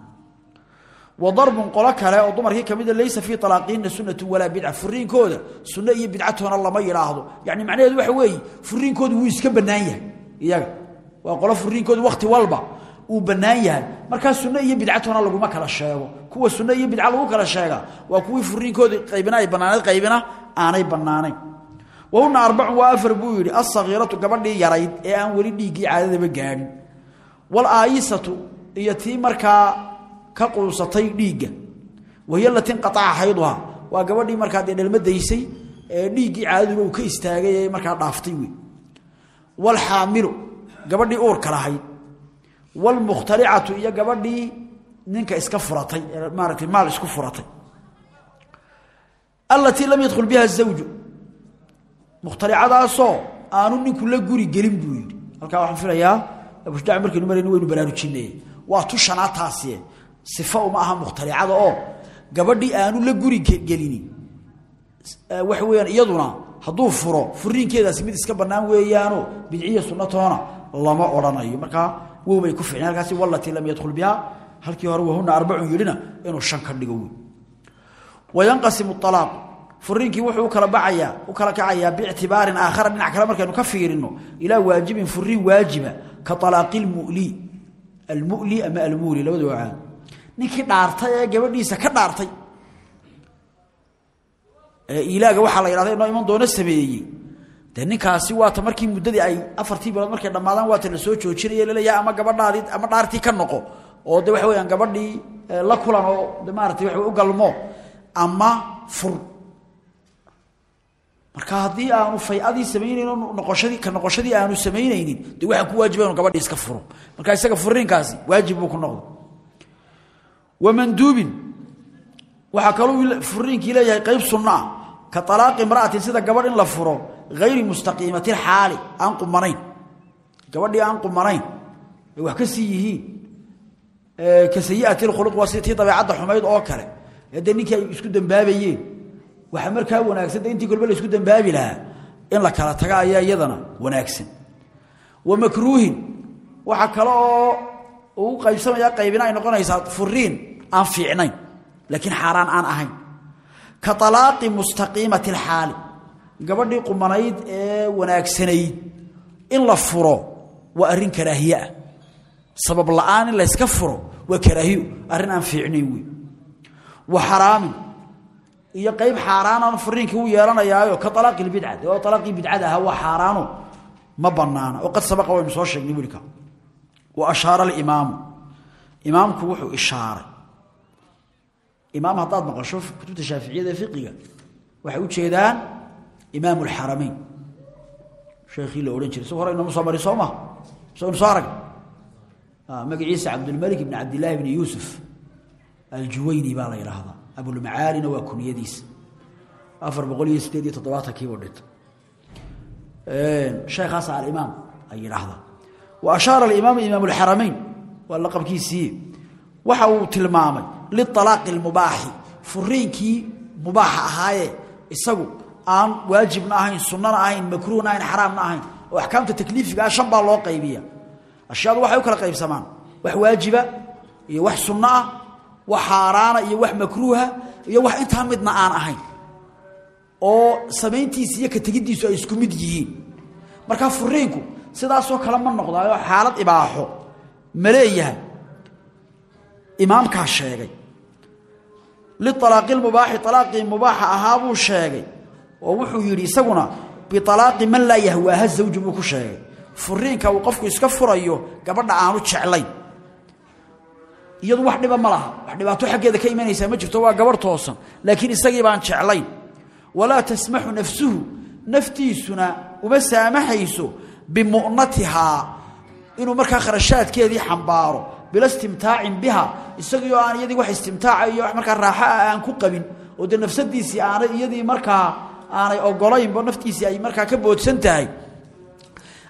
wa darbun qolo kale oo dumarkii ka mida laysa fii alaaqihinna sunnatu walaa bidca. Furiinkooda sunno iyo bidcatoona lama yidhaahdo yani macnaheedu waxa weeye furiinkoodu wuu iska bannaan yahay. Iyaga waa qolo furiinkoodu wakhti walba uu bannaan yahay. Markaa sunno iyo bidcatoona laguma kala sheego. Kuwa sunno iyo bidca lagu kala sheega waa kuwii furiinkooda qaybina ay bannaanayd qaybina aanay bannaanayn. Wahuna arbacun waa afar buu yidhi alsagiiratu gabadhii yarayd ee aan weli dhiiggii caadadaba gaadhin. Walaayisatu iyo tii markaa ka quusatay dhiigga. Wahiy alatii inqaaca xayduhaa waa gabadhii markaa dee dhalmadaysay ee dhiiggii caadaduba uu ka istaagay ee dhaaftay wey waalxaamilu gabadhii uurka lahayd waalmukhtalicatu iyo gabadhii ninka iska furatay ee maaragtay maal isku furatay. Alatii lam yadkhul biha zawju. Mukhtalicadaasoo aanu ninku la guri gelin buu yidhi. Halkaa waxaan filayaa abushdac markaynu marayno waynu baraarujinay waa tu shanaad taasi sifa uma aha mukhtalicada oo gabadhii aanu la guri gelini. Waxa weeyaan iyaduna hadduu furo furiinkeedaasi mid iska bannaan weeyaano bidciya sunnatoona lama odhanayo. Markaa wow bay ku ficneen halkaasi walatii lam yadkhul biha halkii hore wahuna arbacun yidhina inuu shan ka dhigo wey wayanqasimu alaaq furiinkii wuxuu u kala bacayaa u kala kacayaa biictibaarin aakhara dhinac kale markaynu ka fiirino ilaa waajibin furiin waajiba ka alaaqi lmuli almuli ama almuuli labada wacaan ninkii dhaartay gabadhiisa ka dhaartay ee ilaaga waxaa la yidhahda inoo iman doono sameeyey dee ninkaasi waata markii muddadii ay afartii bilood markay dhammaadaan waata la soo joojinaya la leeyahay ama gabadhaadii ama dhaartii ka noqo. Oo de waxa weyaan gabadhii la kulan oo de maaratay waa u galmo ama fur. Marka haddii aanu fayadii samaynayno noqoshadii ka noqoshadii aanu samaynaynin de waxaa ku waajiba inu gabadhii iska furo. Marka isaga furiinkaasi waajib buu ku noqdo wamanduubin waxaa kaluu furiinkii leeyahay qayb sunno ah ka alaaqi imra'atin sida gabadh la furo hayri mustaqiimati xaali aan qumanayn gabadhii aan qumanayn ay wax ka sii yihiin ka sayiati khuluq waa si tii dabeecadda xumayd oo kale ee dee ninkii ay isku dambaabayeen waxaa markaa wanaagsan de intii kolba la isku dambaabi lahaa in la kala taga ayaa iyadana wanaagsan wa makruuhin waxaa kale oo uu qaybsamaya qaybina gabadhii qumanayd ee wanaagsanayd in la furo waa arrin karaahiye ah. Sabab la'aan in layska furo waa karaahiyo arrin aan fiicnayn wey wa xaraamin. Iyo qayb xaaraanaan furiinkii u yeelanayaayo ka alaaqi lbidcati oo alaaqii bidcada ahaa waa ma banaana oo qad sabaqa waynu soo sheegnay wilka wa ashaara alimaamu. Imaamku wuxuu ishaaray. Imaam haddaad maqasho kutubta shaaficiyada fiqiga waxay u jeedaan imaam alxaramayn sheekhii la odhan jiray si hore inoomu soo mari soo ma soonu soo arag. Magaciisa cabdulmalik ibn cabdillahi bni yuusuf aljuwayni baa la yidhaahdaa abulmacaalina waa kuniyadiisa afar boqol iyo sideed iyo toddobaatankiibuu dhintay sheekhaasa alimaam ay yidhaahdaa wa ashaara alimaamu imaam alxaramayn waa laqabkiisii. Waxa uu aan waajibna ahayn sunnana ahayn makruuhna ahayn xaraamna ahayn. Oo axkaamta takliifigaa shan baa loo qaybiya ashyaadu waxay u kala qaybsamaan. Wax waajiba iyo wax sunno ah wax xaaraana iyo wax makruuha iyo wax intaa midna aan ahayn. Oo samayntiisa iyo ka tegiddiisu ay isku mid yihiin. Markaa furiinku sidaasoo kale ma noqdaayo xaalad ibaaxo. Ma leeyahay? Imaamkaa sheegay. Lialaaqi lmubaaxi alaaqii mubaaxa ahaa buu sheegay oo wuxuu yidhi isaguna bialaaqi man laa yahwaaha zawju buu ku sheegay. Furiinka uu qofku iska furayo gabadha aanu jeclayn. Iyadu wax dhiba ma laha. Wax dhibaato xaggeeda ka imanaysaa ma jirto waa gabarh toosan. Laakiin isagii baan jeclayn. Walaa tasmaxu nafsuhu naftiisuna uma saamaxayso bimu'natihaa inuu markaa kharashaadkeedii xambaaro bila istimtaacin biha isagii oo aan iyadii wax istimtaaca iyo wax markaa raaxo ah aan ku qabin oo dee nafsadiisii aanay iyadii markaa aanay ogolaynba naftiisii ay markaa ka boodsan tahay.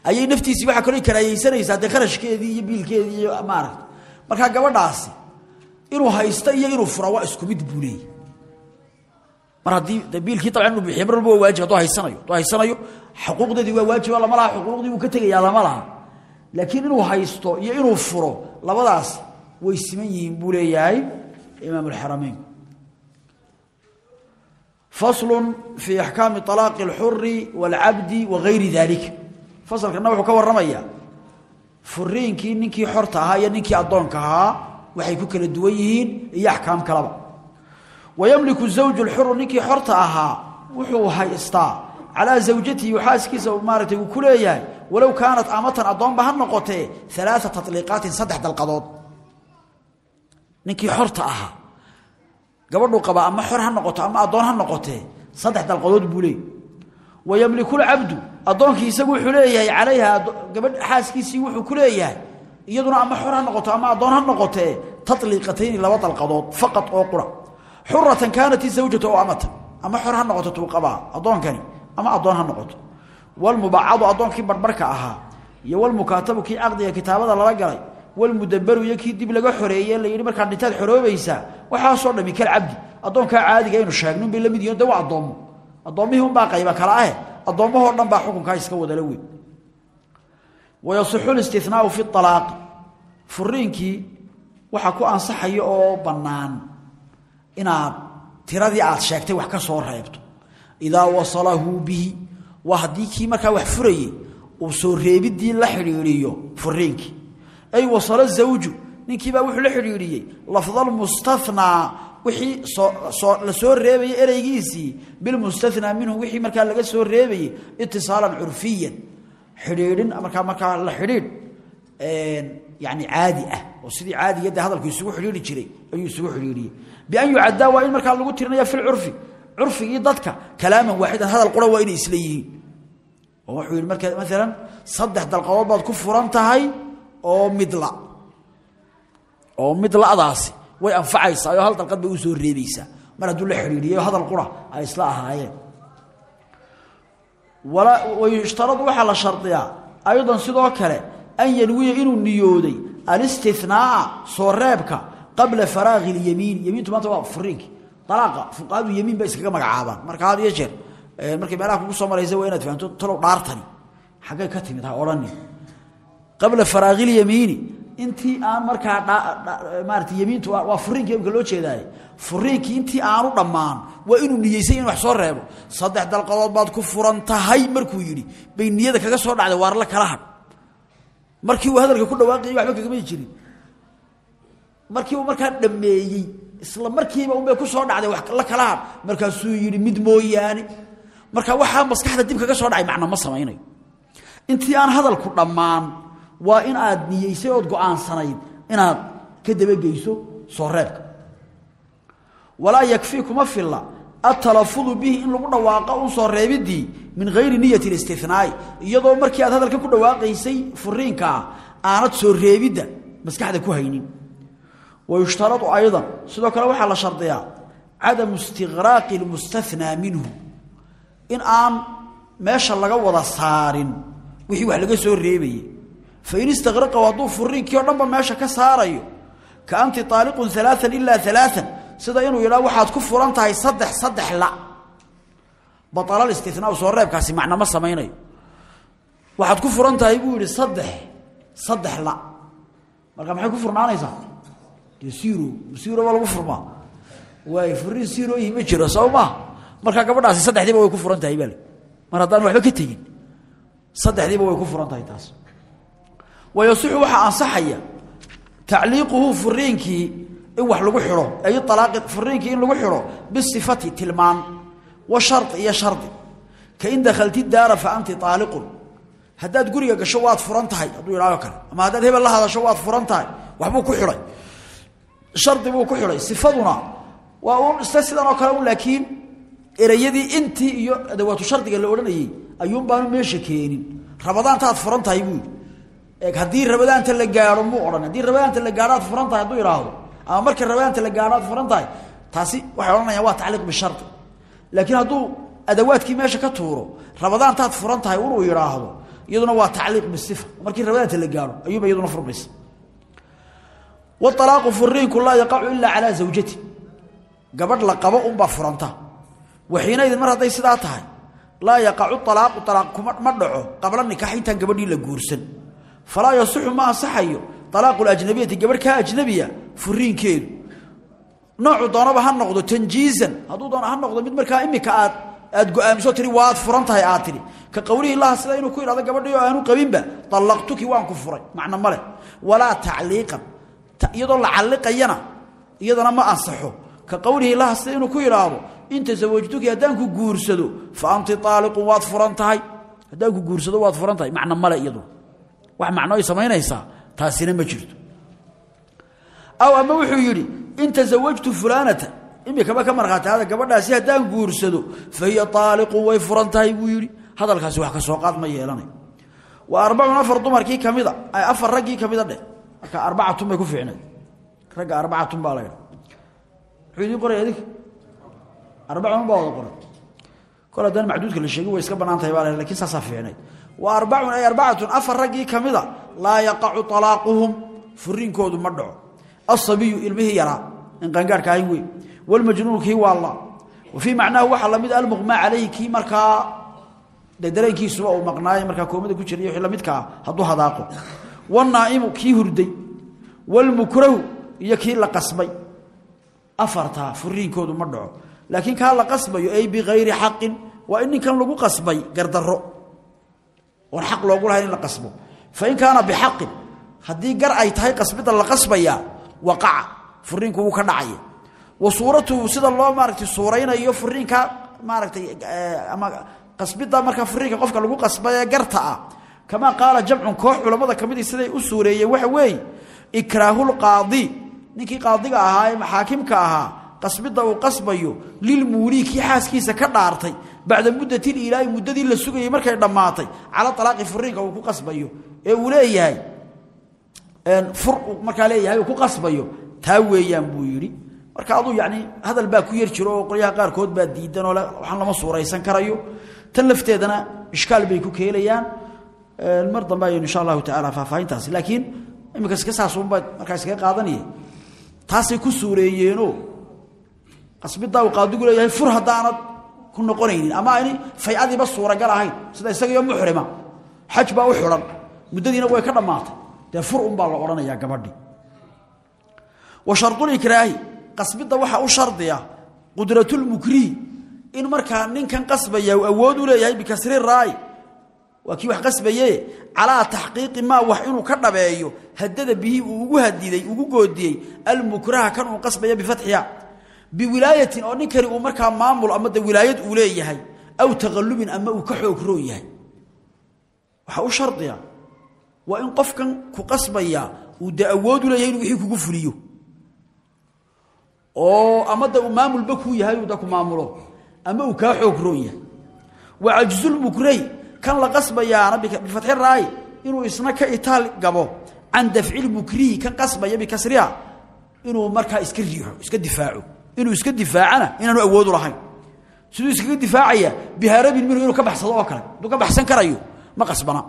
Ayay naftiisii waxaa kaloo karaahiyeysanaysaa dee kharashkeedii iyo biilkeedii iyo maaragta markaa gabadhaasi inuu haysto iyo inuu fura waa isku mid buu mar haddii biilkii dabcan inuu bixiyo mar waa waajib haysanayo hadduu haysanayo xuquuqdeedii waa waajiba lama laha xuquuqdii buu ka tegayaa lama laha. Laakiin inuu haysto iyo inuu furo labadaas way siman yihiin buu leeyahay imaam faslu fii axkaami alaaqi اlxuri wاlcabdi wagayri dalik. Fasalkana wuxuu ka warramayaa furiinkii ninkii xorta ahaa iyo ninkii addoonka ahaa waxay ku kala duwan yihiin iyo axkaam kaleba wayamliku zawju lxuru ninkii xorta ahaa wuxuu haystaa calaa zawjatihi xaaskiisa maaratay uu ku leeyahay walow kaanat amatan addoonba ha noqotee alaaa tatliiqaatin saddex dalqadood. Ninkii xorta ahaa gabadhuu qabaa ama xor ha noqoto ama addoon ha noqotee saddex dalqadood buu leey wayamliku lcabdu addoonkii isagu wuxuu leeyahay calayha gabadh xaaskiisii wuxuu ku leeyahay iyaduna ama xor ha noqoto ama addoon ha noqotee tatliiqatayni laba dalqadood faqad oo qura. Xuratan kaanat izawjatu oo amatan ama xor ha noqoto tuu qabaa addoonkani ama addoon ha noqoto. Walmubacadu addoonkii barbarka ahaa iyo walmukaatabu kii caqdiga kitaabada lala galay walmudabaru iyo kii dib laga xoreeye la yidhi markaa dhintaad xoroobaysaa waxaasoo dhami kal cabdi. Addoonkaa caadiga aynu sheegno bay mid yihiin de waa addoommo addoommihii qayba kala ahe. Addoommahoo dhan baa xukunkaa iska wadala weyn. Wayasixu listinaau fi alaaqi furiinkii waxaa ku ansaxaya oo bannaan inaad tiradii aad sheegtay wax ka soo reebto. Idaa wasalahu bihi waa haddii wax furayey uu soo reebiddii la xidhiidhiyo furiinkii ay wasala zawju. Ninkiibaa wuxuu la xidhiidhiyey. Lafdalmustathnaa wixii la soo reebayey ereygiisii. Bilmustathnaa minhu wixii markaa laga soo reebayey itisaalan curfiyan. Xidhiidhin markaa markaa la xidhiidh yani caadi ah. Oo sidii caadiga de hadalku isugu xidhiidhi jiray ayuu isugu xidhiidhiyey. Bian yucaddaa waa in markaa lagu tirinaya fi lcurfi curfigii dadka kalaaman waaxidan hadal qura waa inay isla yihiin. Oo wuxuu marka maalan saddex dalqadood baad ku furan oo midla oo midladaasi way anfacaysaa oo hal dalqad bay u soo reebaysaa. Mar hadduu la xidhiidhiyay oo hadal qura ay isla ahaayeen. Wayushtaradu waxaa la shardiyaa. Aydan sidoo kale an yanwiya inuu niyooday alistinaaa soo reebka qabla faraaqi اlyamiini yamiintu maanta waa furiinki alaaqa fuqahadu yamiin ba iskaga magacaabaan. Marka had iyo jeer markay meelaha kugu soo maraysa waa inaad fahamto talow dhaartani. Xaggay ka timid ha odhani qabla faraaqi اlyamiini intii aan markaa maarata yamiintu waa furiinki imka loo jeedaaye. Furiinkii intii aanu dhammaan waa inuu niyeysay in wax soo reebo. Saddex dalqadood baad ku furan tahay markuu yidhi bay niyada kaga soo dhacday waar la kala hadh markii uu hadalka ku dhawaaqayay waxba kagama jirin. Markii uu markaa dhameeyey isla markiiba unbay ku soo dhacday wax la kala hadh markaasuu yidhi mid mooyaane. Marka waxaa maskaxda dib kaga soo dhacay macna ma samaynayo intii aan hadalku dhammaan waa in aad niyeysay ood go'aansanayd inaad ka dabageyso soo reebka. Walaa yakfii kuma filla atalafudu bihi in lagu dhawaaqo un soo reebidii min hayri niyati listinaai iyadoo markii aad hadalka ku dhawaaqaysay furiinka ah, aanad soo reebidda maskaxda ku haynin. Wa wayushtaradu aydan sidoo kale waxaa la shardiyaa cadamu istiqraaqi lmustathnaa minhu in aan meesha laga wada saarin wixii wax laga soo reebayay fain istaqraqahu hadduu furiinkii o dhanba meesha ka saarayo ka anti aaliqun aaaa ilaa aaaa sida inuu yidhaa waxaad ku furan tahay saddex saddex la. Baala istinaau soo reebkaasi macna ma samaynayo. Waxaad ku furan tahay buu yidhi saddex saddex la. Marka maxay ku furnaanaysaa? Dee siro siro baa lagu furmaa. Waay furiin siroyi ma jiro soo maa markaa gabadhaasi saddexdiiba way ku furan tahay bal mar haddaan waxba ka tegin saddexdiiba way ku furan tahay taas wayasixu waxaa ansaxaya tacliiquhu furiinkii in wax lagu xidho ay alaaqi furiinkii in lagu xidho bisifati tilmaan wa shari iyo shardi. Ka in dakhalti daara fa anti aaliqun haddaad guriga gasho waad furan tahay hadduu idhaaho kale. Ama haddaad hebel la hadasho waad furan tahay waxbuu ku xidhay. Shardi buu ku xidhay sifaduna waa uun isla sidan oo kale un laakiin ereyadii intii iyo adawaatu shardiga la odhanayey ayuun baanu meesha keenin. Rabadaantaad furan tahay buu yidhi haddii rabadaanta la gaao muu odhan. Haddii rabadaanta la gaadho aad furan tahay ama marka rabadaanta la gaadho aad taasi waxay odhanayaan waa tacliiq bishari laakiin hadduu adawaadkii meesha ka tuuro rabadaantaad furan tahay unuu yidhaahdo iyaduna waa tacliiq bisifa. Markii rabadaanta la gaadho ayuuba iyaduna furmaysa. Walaaqu furiinku laa yaqacu ilaa calaa zawjati. Gabadh la qabo unbaa furanta. Waxiinaydin mar hadday sidaa tahay laa yaqacu alaaqu alaaq kuma ma dhaco. Qabla nikaax intaan gabadhii la guursan falaa yasixu ma ansaxayo alaaqu ajnabiyati gabadh kaa ajnabiya furiinkeedu noocu doonaba ha noqdo tanjiizan. Hadduu doona ha noqdo mid markaa imika aad aad go'aamiso tii waad furan tahay aad tihi ka qowlihi laha sida inuu ku idhahdo gabadhii oo aanu qabinba allaqtuki waan ku furay. Macno male walaa tacliiqan. Iyadoo la calliqayana iyadana ma ansaxo. Ka qowlihi laha sida inuu ku idhaahdo in tasawajtuki haddaan ku guursado wax macno ay samaynaysaa taasina ma jirto. Aw ama wuxuu yidhi in tasawajtu fulaanata imikaba ka markhaati hada gabadhaasi haddaan guursado fa hiya way furan tahay buu yidhi. Hadalkaasi wax ka soo qaad ma yeelanay. Wa arbacun afar dumarkii kamida afar raggii kamida dheh marka arbacatun bay ku fiicnayd. Ragga arbacatun baa la ydha muxuu qoray adig? Arbacun baa qoray. Kol haddaan macduudka la sheegin way iska bannaan baa la laakiin saasaa fiicnayd wa arbacun ay arbacatun afar raggii kamida laa yaqacu talaaquhum furiinkoodu ma dhaco. Asabiyu ilmihii yaraa in qaangaarhka ahayn wey walmajnuunu kii waalla wa fii macnaahu waxaa la mid almuqmaa calayhi kii markaa de dareenkiisuba uu maqnaayo markaa koomada ku jiriy wii lamidkaa hadduu hadaaqo. Wanaa'imu kii hurday. Walmukrahu iyo kii la qasbay. Afartaa furiinkoodu ma dhaco. Laakiin kaa la qasbayo oon xaq loogu lahayn in la qasbo. Fain kaana bixaqin haddii gar ay tahay qasbidda la qasbayaa waqaca furiinku ka dhacaya. Wa suuratuhu sida loo maaragtay suuraynayo furiinka maaragtay ama qasbidda markaa furiinka qofka lagu qasbayee garta ah. Kamaa qaala koox culammada ka siday u suureeyeen waxa weeye ikraahulqaadi ninkii qaadiga ahaa ee maxaakimka ahaa qasbidda uu qasbayo lilmuulii kii xaaskiisa ka dhaartay bacda muddatil ilaahi muddadii la sugayey markay dhammaatay cala alaaqi furiinka uu ku qasbayo ee uu leeyahay fur markaa leeyahay uu ku qasbayo taa weeyaan buu yidhi. Marka aduu yani hadal baa ku yar jiro oo qolyaha qaarkood baa diidan oo waxaan lama suuraysan karayo. Tan lafteedana ishkaal bay ku keenayaan mar dambe ayaynu insha allahu tacaala faahfaahintaasi laakiin iminka iska saasunba markaa iskaga qaadanaya taasay ku suureeyeenoo qasbidaa uu qaadigu leeyahay fur haddaanad ku noqonaynin. Ama ayni fayadiiba suuragal ahayn. Sida isagiyo muxrima xaj baa u xidhan muddadiina way ka dhammaatay. Dee fur unbaa la odhanayaa gabadhii wa shardulikraahi qasbidda waxaa u shardiya qudratulmukrihi in markaa ninkan qasbaya uu awood u leeyahay bikasri raa'i. Waa kii wax qasbaye? Calaa taxqiiqi maa wax inuu ka dhabeeyo. Hadada bihi uu ugu hadiday ugu goodiyey almukraha kan uu qasbaya bifatxiha biwilaayatin oo ninkani uu markaa maamul ama de wilaayad uu leeyahay aw taqallubin ama uu ka xoog roon yahay. Waxaa u shardiya waa in qofkan ku qasbaya uu de awood u leeyahay inuu wixii kugu fuliyo. Oo ama de uu maamulba yahay uu da ku maamulo ama uu kaa xoog roon yahay. Wa cajzulmukrey kan la qasbayaana bifatxi raayi inuu isna ka itaal gabo. Can dafci lmukrihi kan qasbaya bikasriha inuu markaa iska riixo iska difaaco inuu iska difaacana inaanu awoodu lahayn. Siduu iskaga difaacaya biharabin minhu inuu ka baxsado oo kale. Haduu ka baxsan karayo ma qasbana.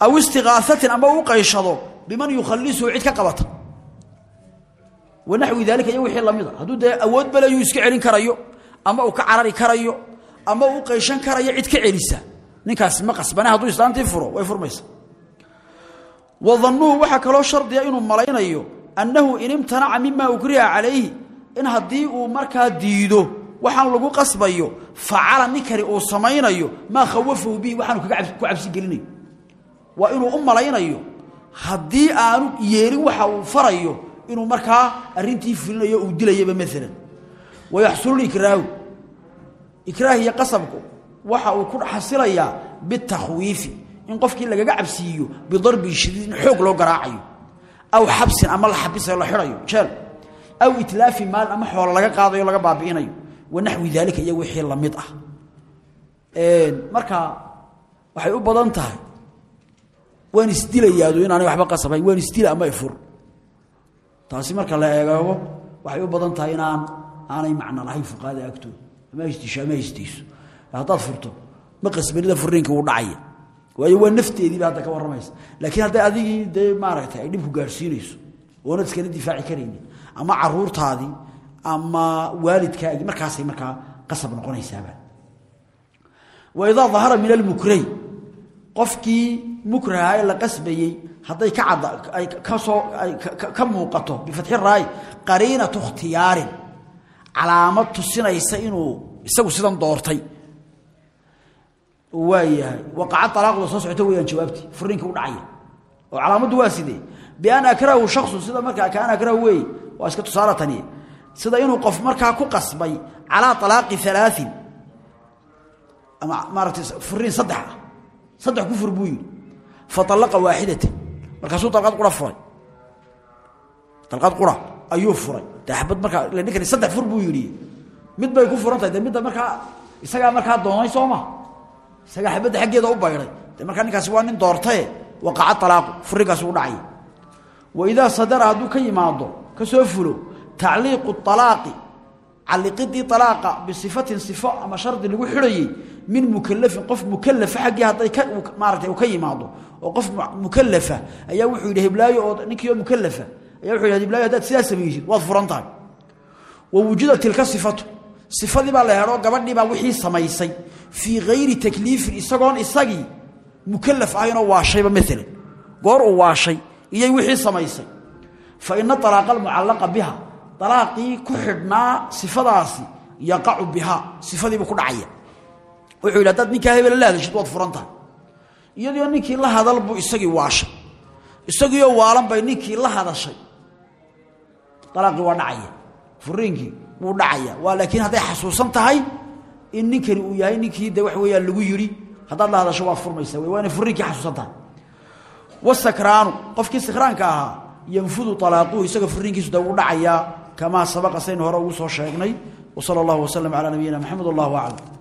Aw istiqaasatin ama u qayshado biman yukhallisuhu cid ka qabata. Wanaxwi daalika iyo wixii lamida. Hadduu dee awood baleeyuu iska celin karayo ama uu ka carari karayo ama uu qayshan karayo cid ka celisa. Ninkaasi ma qasbane hadduu islaantii furo way furmaysa. Wa dannuhu waxaa shardiya inuu malaynayo annahu in imtanaca mima ukriha calayhi in haddii uu markaa diido waxaan lagu qasbayo facala ninkani uu samaynayo maa khawafahu bihi waxaanu ku cabsi gelinayo waa inuu u malaynayo haddii aanu yeelin waxa uu farayo inuu markaa arrintii fulinayo uu dilayaba maalan wayaxsulu ikraahu. Ikraah iyo qasabku waxa uu ku xasilayaa bitakhwiifi in qofkii lagaga cabsiiyo bidarbin shadiid in xoog loo garaacayo aw xabsin ama la xabisayo la xidhayo jeel aw itlaafi maal ama xoolo laga qaadayo laga baabi'inayo. Wanaxwi daalika iyo wixii la mid ah. Marka waxay u badan tahay waan isdilayaadu inaanay waxba qasabayn waan isdila ama ifur taasi marka la eegaago waxay u badan tahay inaan aanay macno lahayn fuqaada agtooda. Ama istisho ama furto ma qasbanida furiinka uu dhacaya. Waayo waa nafteediiba hadda ka warramaysa. Laakiin hadday adigii dee maaragtay ay dhibku gaadhsiinayso oonad iskala difaaci karaynin ama caruurtaadii ama waalidkaagii markaasay markaa qasab noqonaysaaba. Wa idaa dahara min almukrey qofkii mukraha ee la qasbayey hadday ka muuqato bifatxi raay qariinatu ikhtiyaarin calaamad tusinaysa inuu isagu sidan doortay. Waayahay waqaca alaaqda soo socota weyaan jawaabtii furiinka u dhacaya. Oo calaamaddu waa sidee? Bian akrahu shaksu sida markaa kaan akrahu wey waa iska tusaale tani sida inuu qof markaa ku qasbay calaa alaaqi alaain ama maaratay furiin saddex ah. Ku fur buu yidhi. Fa alaqa waaxidatan markaasuu qura furay. Dalqad qura ayuu furay. De xabad markaa ila ninkani saddex fur buu mid bay ku furan tahay de midda markaa doonay soo ma? Isagaa xabadda u bayday de ninkaasi waa nin doortae waqaca alaaqu furiinkaasi u dhacay. Wa idaa sadara hadduu ka ka soo fulo tacliiqu alaaqi caliqidii alaaqa bisifatin sifo ama shardi lagu xidhayey min mukalafin qof mukalafa xaggii hadday ka maarata uu ka yimaado oo qof mukalafa ayaa wuxuu yidhi hiblaayo oo ninkii oo mukalafa ayaa wuxu yidhi hiblaayo haddaad sidaa samaysid waad furan tahay. Wa wujida tilka sifatu sifadii baa la hehoo gabadhii baa wixii samaysay fii hayri takliifin isagoon isagii mukalaf ahaynoo waashayba fa ina alaaqa almucallaqa biha. Alaaqii ku xidhnaa sifadaasi yaqacu bihaa sifadiibuu ku dhacaya. Wuxuu yidhi hadaad ninkaa hebela la hadashid waad furan iyadoo ninkii la hadal buu isagii waashay. Isagiioo waalan bay ninkii la hadashay. Alaaqii waa dhacaya. Furiinkii wuu dhacaya. Waa laakiin hadday xasuusan tahay in ninkani uu yahay ninkii de wax weeyaan lagu yidhi. Haddaad la hadasho waad furmaysa waa inay furiinkii tahay. Wasakraanu qofkii sakraanka ahaa yanfudu alaaquhu isaga furiinkiisu de uu dhacayaa kamaa sabaqa saynu hore ugu soo sheegnay wsala allahu waslm calaa nabiyina maxamed wallahu aclam